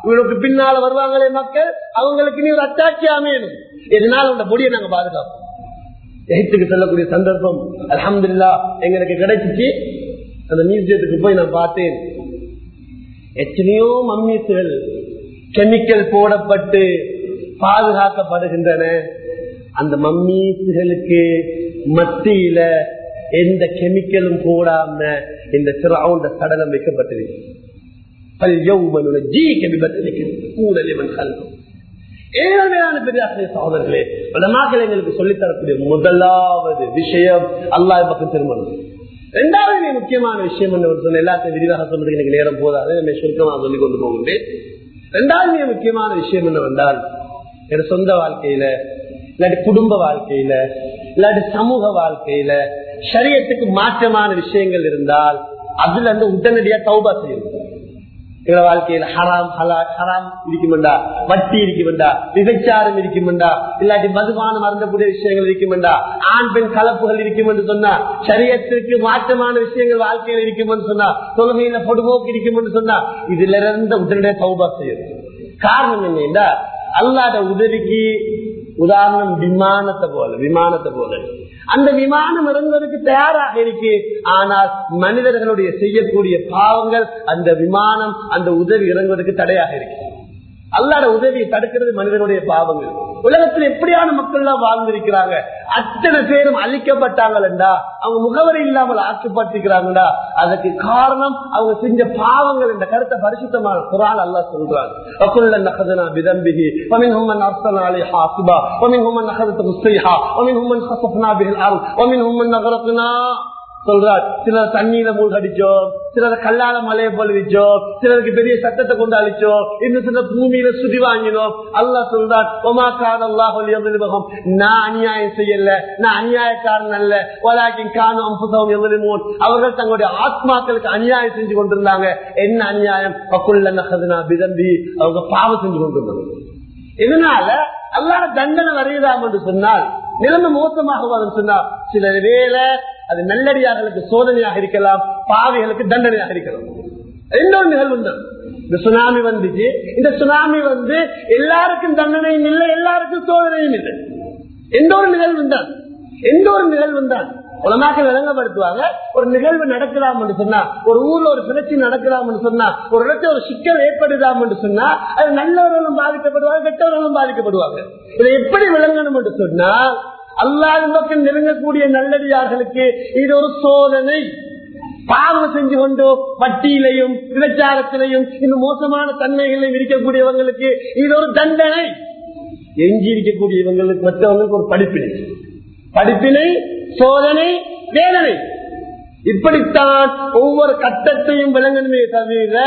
இவனுக்கு பின்னால வருவாங்களே மக்கள் அவங்களுக்கு நீ ஒரு அத்தாட்சியா அமையணும் இதனால உங்க பொடியை நாங்க பாதுகாப்போம். எகிப்துக்கு செல்லக்கூடிய சந்தர்ப்பம் அலமதுல்லா எங்களுக்கு கிடைச்சிச்சு. அந்த மியூசியத்துக்கு போய் நான் பார்த்தேன். எத்தனையோ மம்மியத்துகள் கெமிக்கல் போடப்பட்டு பாதுகாக்கப்படுகின்றன. அந்த மம்மீசுகளுக்கு மத்தியில எந்த கெமிக்கலும் போடாம இந்த சிறாவுண்ட சடலம் வைக்கப்பட்டது. ஏழ்மையான பெரியாசிரியர் சகோதரர்களே உலமாக்கள் எங்களுக்கு சொல்லித்தரக்கூடிய முதலாவது விஷயம் அல்லாஹ் பக்கம் திருமணம். இரண்டாவது முக்கியமான விஷயம் சொன்ன எல்லாத்தையும் விரிவாக சொல்றதுக்கு எனக்கு நேரம் போதாது நம்ம சுருக்கமாக சொல்லிக் கொண்டு போகும்போது இரண்டாவது முக்கியமான விஷயம் என்னவென்றால் என் சொந்த வாழ்க்கையில இல்லாட்டி குடும்ப வாழ்க்கையில இல்லாட்டி சமூக வாழ்க்கையில சரியத்துக்கு மாற்றமான விஷயங்கள் இருந்தால் அதுல இருந்து உடனடியா தௌபா செய்யணும். எங்க வாழ்க்கையில ஹராம் ஹராம் இருக்குமெண்டா? வட்டி இருக்குமெண்டா? விபச்சாரம் இருக்குமெண்டா? இல்லாட்டி மதுபானம் மறந்தக்கூடிய விஷயங்கள் இருக்குமெண்டா? ஆண் பெண் கலப்புகள் இருக்கும் என்று சொன்னா சரியத்திற்கு மாற்றமான விஷயங்கள் வாழ்க்கையில் இருக்கும் என்று சொன்னா தொழுமையில பொடுபோக்கு இருக்கும் என்று சொன்னா இதுல இருந்து உடனடியாக சௌபா செய்யணும். காரணம் என்னன்னா அல்லாத உதவிக்கு உதாரணம் விமானத்தை போல விமானத்தை போல. அந்த விமானம் இறங்குவதற்கு தயாராக இருக்கு. ஆனால் மனிதர்களுடைய செய்யக்கூடிய பாவங்கள் அந்த விமானம் அந்த உதவி இறங்குவதற்கு தடையாக இருக்கு. அல்லாட உதவியை தடுக்கிறது மனிதனுடைய பாவங்கள். உலகத்தில் எப்படியான மக்கள் எல்லாம் வாழ்ந்திருக்கிறாங்க? அத்தனை பேரும் அழிக்கப்பட்டாங்களா அவங்க முகவரி இல்லாமல் ஆக்கப்பட்டிருக்கிறாங்களா அதுக்கு காரணம் அவங்க செஞ்ச பாவங்கள் என்ற கருத்தை பரிசுத்தமான குரான் அல்லா சொல்றாங்க சொல்றார். சிலர் தண்ணியில மூழ்கடிச்சோம் சிலர் கல்லால மலையை பொழுதிச்சோம் சிலருக்கு பெரிய சட்டத்தை கொண்டு அழிச்சோம் இன்னும் சில பூமியில சுதி வாங்கினோம். அல்லா சொல்றார் ஒமா கான் நான் அநியாயம் செய்யல நான் அநியாயக்காரன் அல்ல. ஒலாக்கின் காணும் புத்தகம் எதிரிமோன் அவர்கள் தங்களுடைய ஆத்மாக்களுக்கு அநியாயம் செஞ்சு கொண்டிருந்தாங்க. என்ன அநியாயம்? பக்குள்ள நகதுனா விதம்பி அவங்க பாவம் செஞ்சு கொண்டிருந்தாங்க. இதனால அல்லாட தண்டனை வரையலாம் என்று சொன்னால் நிலைமை மோசமாக வரும் சொன்னால் சில வேலை அது நல்லடியார்களுக்கு சோதனையாக இருக்கலாம் பாவிகளுக்கு தண்டனையாக இருக்கலாம். இன்னொரு நிகழ்வு தான் இந்த சுனாமி வந்துச்சு. இந்த சுனாமி வந்து எல்லாருக்கும் தண்டனையும் இல்லை எல்லாருக்கும் சோதனையும் இல்லை. எந்த ஒரு நிகழ்வு தான் எந்த ஒரு நிகழ்வு தான் உலமாக்கள் விளங்கப்படுத்துவாங்க ஒரு நிகழ்வு நடக்கலாம் என்று சொன்னா ஒரு ஊர்ல ஒரு பிரச்சனை நடக்கலாம் என்று சொன்னா ஒரு இடத்துல ஒரு சிக்கல் ஏற்படுதாம் என்று சொன்னா அது நல்லவர்களும் பாதிக்கப்படுவாங்க கெட்டவர்களும் பாதிக்கப்படுவாங்க. இதை எப்படி விளங்கணும் என்று சொன்னா அல்லாத நோக்கம் நெருங்கக்கூடிய நல்லடியார்களுக்கு இது ஒரு சோதனை. பாவம் செஞ்சு கொண்டு பட்டியலையும் விபச்சாரத்திலையும் இன்னும் மோசமான தன்மைகளையும் இருக்கக்கூடியவங்களுக்கு இது ஒரு தண்டனை. எஞ்சி இருக்கக்கூடியவங்களுக்கு மற்றவங்களுக்கு ஒரு படிப்பினை. படிப்பினை சோதனை வேதனை. இப்படித்தான் ஒவ்வொரு கட்டத்தையும் விளங்கணுமே தவிர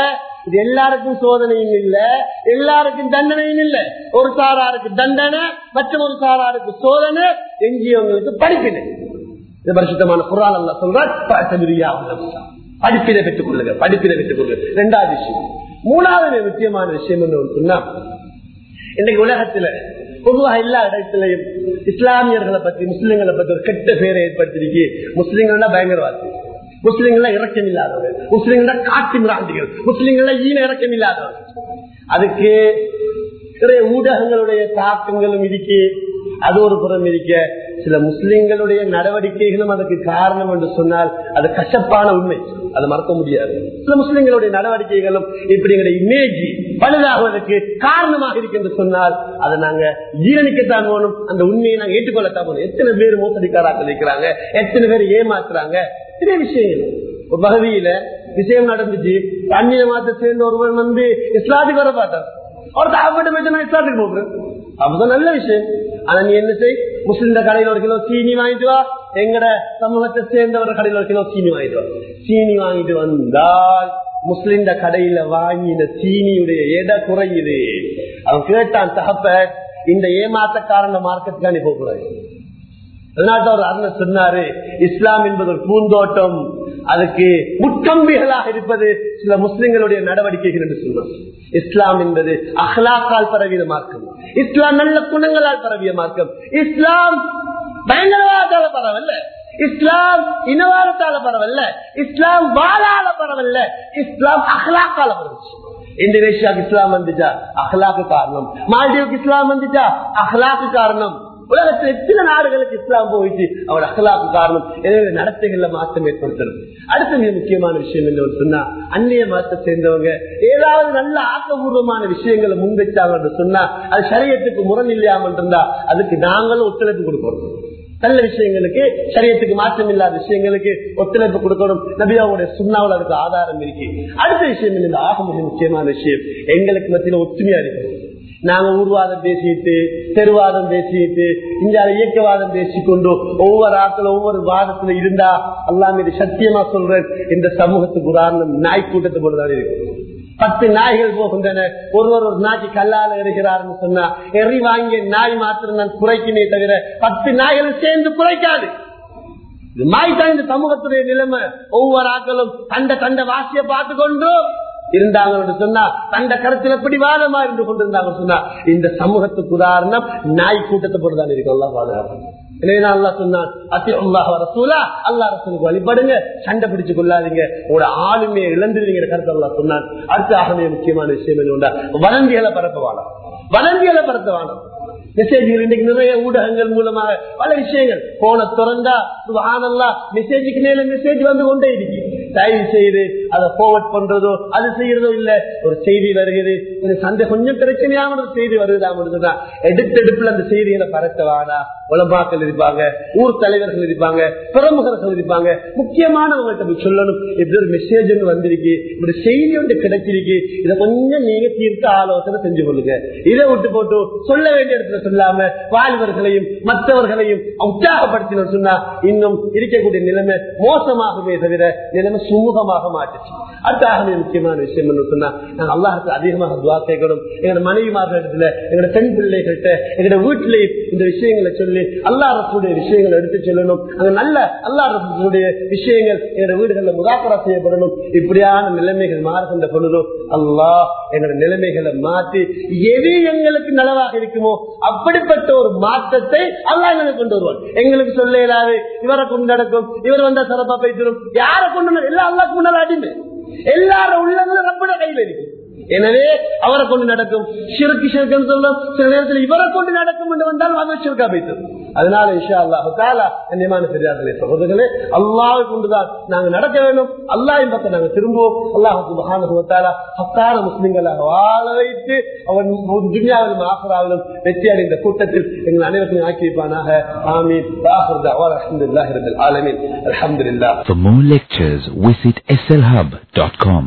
இது எல்லாருக்கும் சோதனையும் இல்ல எல்லாருக்கும் தண்டனையும் இல்ல. ஒரு சாராருக்கு தண்டனை மற்றும் ஒரு சாராருக்கு சோதனை எஞ்சியவங்களுக்கு படிப்பினை. இது பரிசுத்தமான குரால் அல்ல சொல்றார் படிப்பினை பெற்றுக் கொள்ளுங்க படிப்பினை பெற்றுக் கொள்ளுங்க. இரண்டாவது விஷயம். மூணாவது முக்கியமான விஷயம் என்ன சொன்னா இன்னைக்கு உலகத்துல பொதுவாக எல்லா இடத்திலையும் இஸ்லாமியர்களை பத்தி முஸ்லிம்களை பத்தி ஒரு கெட்ட பேரை ஏற்படுத்திருக்கு. முஸ்லிம்கள்னா பயங்கரவாதி. முஸ்லிம்கள் இறக்கம் இல்லாதவர்கள் முஸ்லிம்கள் காட்டு மிராண்டிகள். முஸ்லிம்கள் ஈன இறக்கம் இல்லாதவர்கள் அதுக்கு நிறைய ஊடகங்களுடைய தாக்கங்களும் இருக்கு. அது ஒரு புறம் இருக்க. சில முஸ்லிம்களுடைய நடவடிக்கைகளும் அதுக்கு காரணம் என்று சொன்னால் அது கசப்பான உண்மை. அதை மறக்க முடியாது. சில முஸ்லிம்களுடைய நடவடிக்கைகளும் இப்படிங்கிற இமேஜ் பழுதாகுவதற்கு காரணமாக இருக்கு என்று சொன்னால் அதை நாங்க ஜீரணிக்கத்தான் போகணும். அந்த உண்மையை நாங்க ஏற்றுக்கொள்ளத்தான் போகணும். எத்தனை பேர் மோசடிக்காராக்கள் இருக்கிறாங்க? எத்தனை பேர் ஏமாத்துறாங்க? இதே விஷயங்கள் ஒரு பகுதியில விஷயம் நடந்துச்சு. அந்நிய மாத்த சேர்ந்த ஒருவன் வந்து இஸ்லாத்துக்கு வர பார்த்தார் அவர் தாக்கப்பட்ட போயிட்டு நான் இஸ்லாத்துக்கு போகிறேன் அப்பதான் நல்ல விஷயம். ஆனா நீ என்ன செய்? முஸ்லிம் கடையில் ஒரு கிலோ சீனி வாங்கிட்டு வா. எங்கட சமூகத்தை சேர்ந்த கடையில் ஒரு கிலோ சீனி வாங்கிட்டு வா. சீனி வாங்கிட்டு வந்தால் முஸ்லிம் கடையில வாங்கின சீனியுடைய எடை குறையுது. அவன் கேட்டான் தகப்ப இந்த ஏமாத்தக்காரன் மார்க்கெட்டுக்கு நீ கூடாது அதனால்தான் ஒரு சொன்னாரு இஸ்லாம் என்பது ஒரு பூந்தோட்டம். அதுக்கு முட்கம்பிகளாக இருப்பது சில முஸ்லிம்களுடைய நடவடிக்கைகள் என்று சொன்னார் இஸ்லாம் என்பது அஹ்லாக்கால் பரவிய மார்க்கம் இஸ்லாம் நல்ல குணங்களால் பரவிய மார்க்கம் இஸ்லாம் பயங்கரவாதத்தால பரவல்ல. இஸ்லாம் இனவாதத்தால பரவல்ல. இஸ்லாம் வாழால பரவல்ல. இஸ்லாம் அஹ்லாக்கால பரவச்சு. இந்தோனேஷியாவுக்கு இஸ்லாம் வந்துச்சா? அஹ்லாக்கு காரணம். மால்டீவுக்கு இஸ்லாம் வந்துச்சா? அஹ்லாக்கு காரணம். உலகத்தில் எத்தனை நாடுகளுக்கு இஸ்லாம் போயிட்டு அவர் அகலாக்கு காரணம் எனவே நடத்தைகள்ல மாற்றம் ஏற்படுத்தணும். அடுத்த மிக முக்கியமான விஷயம் என்ன சொன்னா அந்நிய மாற்ற சேர்ந்தவங்க ஏதாவது நல்ல ஆக்கபூர்வமான விஷயங்களை முன்வைச்சாங்க சொன்னா அது சரியத்துக்கு முரண் இல்லாமல் இருந்தா அதுக்கு நாங்களும் ஒத்துழைப்பு கொடுக்கணும். நல்ல விஷயங்களுக்கு சரியத்துக்கு மாற்றம் இல்லாத விஷயங்களுக்கு ஒத்துழைப்பு கொடுக்கணும். நபியாவுடைய சுண்ணாவில் அதுக்கு ஆதாரம் இருக்கு. அடுத்த விஷயம் இந்த ஆக மிக முக்கியமான விஷயம் எங்களுக்கு மத்தியில ஒற்றுமையா இருக்கணும். நாங்க ஊர்வாதம் பேசிட்டு தெருவாதம் பேசிட்டு இந்த இயக்கவாதம் பேசிக்கொண்டு ஒவ்வொரு ஆட்கள் ஒவ்வொரு வாதத்துல இருந்தா எல்லாம் இது சத்தியமா சொல்றேன் இந்த சமூகத்துக்கு உதாரணம் நாய் கூட்டத்தை போலதான் பத்து நாய்கள் போகின்றன. ஒருவர் ஒரு நாய்க்கு கல்லால எறிகிறார்னு சொன்னா எறி வாங்கிய நாய் மாத்திரம் நான் குறைக்கினே தவிர பத்து நாய்கள் சேர்ந்து குறைக்காது. மாய்தான் இந்த சமூகத்துடைய நிலைமை. ஒவ்வொரு ஆட்களும் கண்ட கண்ட வாசிய பார்த்து கொண்டு இருந்தாங்க சொன்னா தந்த எப்படி வாதமா இருந்து கொண்டிருந்தாங்க சொன்னா இந்த சமூகத்துக்கு உதாரணம் நாய் கூட்டத்தை போட்டுதான் இருக்கும் பாதுகாப்பு வழிபடுங்க சண்டை பிடிச்சு கொள்ளாதீங்க ஒரு ஆளுமையை இழந்துருவீங்க கருத்து அல்லா சொன்னான் அடுத்த ஆகவே முக்கியமான விஷயம் என்ன வதந்திகளை பரப்பவான வதந்திகளை பரப்பவான மெசேஜ்கள் இன்னைக்கு நிறைய ஊடகங்கள் மூலமாக பல விஷயங்கள். போன திறந்தா ஆனல்லா மெசேஜுக்கு மேல மெசேஜ் வந்து கொண்டே இருக்கு. தயவு செய்து அதை போவர்ட் பண்றதோ அது செய்யறதோ இல்ல. ஒரு செய்தி வருகிறது. ஒரு சந்தை கொஞ்சம் பிரச்சனையான ஒரு செய்தி வருதா எடுத்தெடுப்புல அந்த செய்திகளை பரத்தவானா? உலமாக்கள் இருப்பாங்க ஊர் தலைவர்கள் இருப்பாங்க பிரமுகர்கள் இருப்பாங்க. முக்கியமானவங்கள்ட்ட போய் சொல்லணும். இப்படி ஒரு மெசேஜ் வந்திருக்கு. இப்படி செய்தி ஒன்று கிடைச்சிருக்கு. இதை கொஞ்சம் நீங்க தீர்த்த ஆலோசனை செஞ்சு கொள்ளுங்க. இதை விட்டு போட்டு சொல்ல வேண்டிய இடத்துல சொல்லாம வாழ்வர்களையும் மற்றவர்களையும் உற்சாகப்படுத்தினோம் சொன்னா இன்னும் இருக்கக்கூடிய நிலைமை மோசமாகவே தவிர நிலைமை சுமூகமாக மாற்று. அடுத்தாக முக்கியமான விஷயம் என்ன சொன்னா நாங்க அல்லாஹுக்கு அதிகமாக துவா கேட்கணும். எங்களோட மனைவிமார்கள் இடத்துல எங்களோட பெண் பிள்ளைகள்கிட்ட எங்களோட வீட்டிலே இந்த விஷயங்களை சொல்லி அல்லா விஷயங்களை எடுத்து சொல்லணும். அங்க நல்ல அல்லா விஷயங்கள் எங்களோட வீடுகள்ல முதாக்கரா செய்யப்படணும். இப்படியான நிலைமைகள் மாறுகின்ற பொழுதும் அல்லாஹ் எங்களோட நிலைமைகளை மாற்றி எது எங்களுக்கு நலவாக இருக்குமோ அப்படிப்பட்ட ஒரு மாற்றத்தை அல்லா எங்களுக்கு கொண்டு வருவான். எங்களுக்கு சொல்ல இயலாது இவரை கொண்டு நடக்கும் இவர் வந்தா சிறப்பா பேசிடும் யாரை கொண்டு எல்லாம் அல்லாக்கு முன்னால் அடிமை. எல்லாரும் உள்ளங்களும் ரப்பட கையில் இருக்கு. எனவே அவரை கொண்டு நடக்கும் சிறுக்கு சிறுக்கு சொல்லும் சில நேரத்தில் இவரை கொண்டு நடக்கும் என்று வந்தால் அது சிறுக்கா போய்த்து அதனால இஷா அல்லாஹு தாலா கண்ணியமான பெரியார்களே சகோதரர்களே அல்லாவை கொண்டுதான் நாங்க நடக்க வேண்டும். அல்லாஹின் பக்கம் நாங்க திரும்புவோம். அல்லாஹுக்கு மகானுவத்தாலா சத்தான முஸ்லிம்களாக வாழ வைத்து அவன் துனியாவிலும் ஆசராவிலும் வெற்றி அடைந்த கூட்டத்தில் எங்கள் அனைவருக்கும் ஆக்கி வைப்பானாக. ஆமீன். அலமீன் அலமதுல்லா For more lectures, visit slhub.com.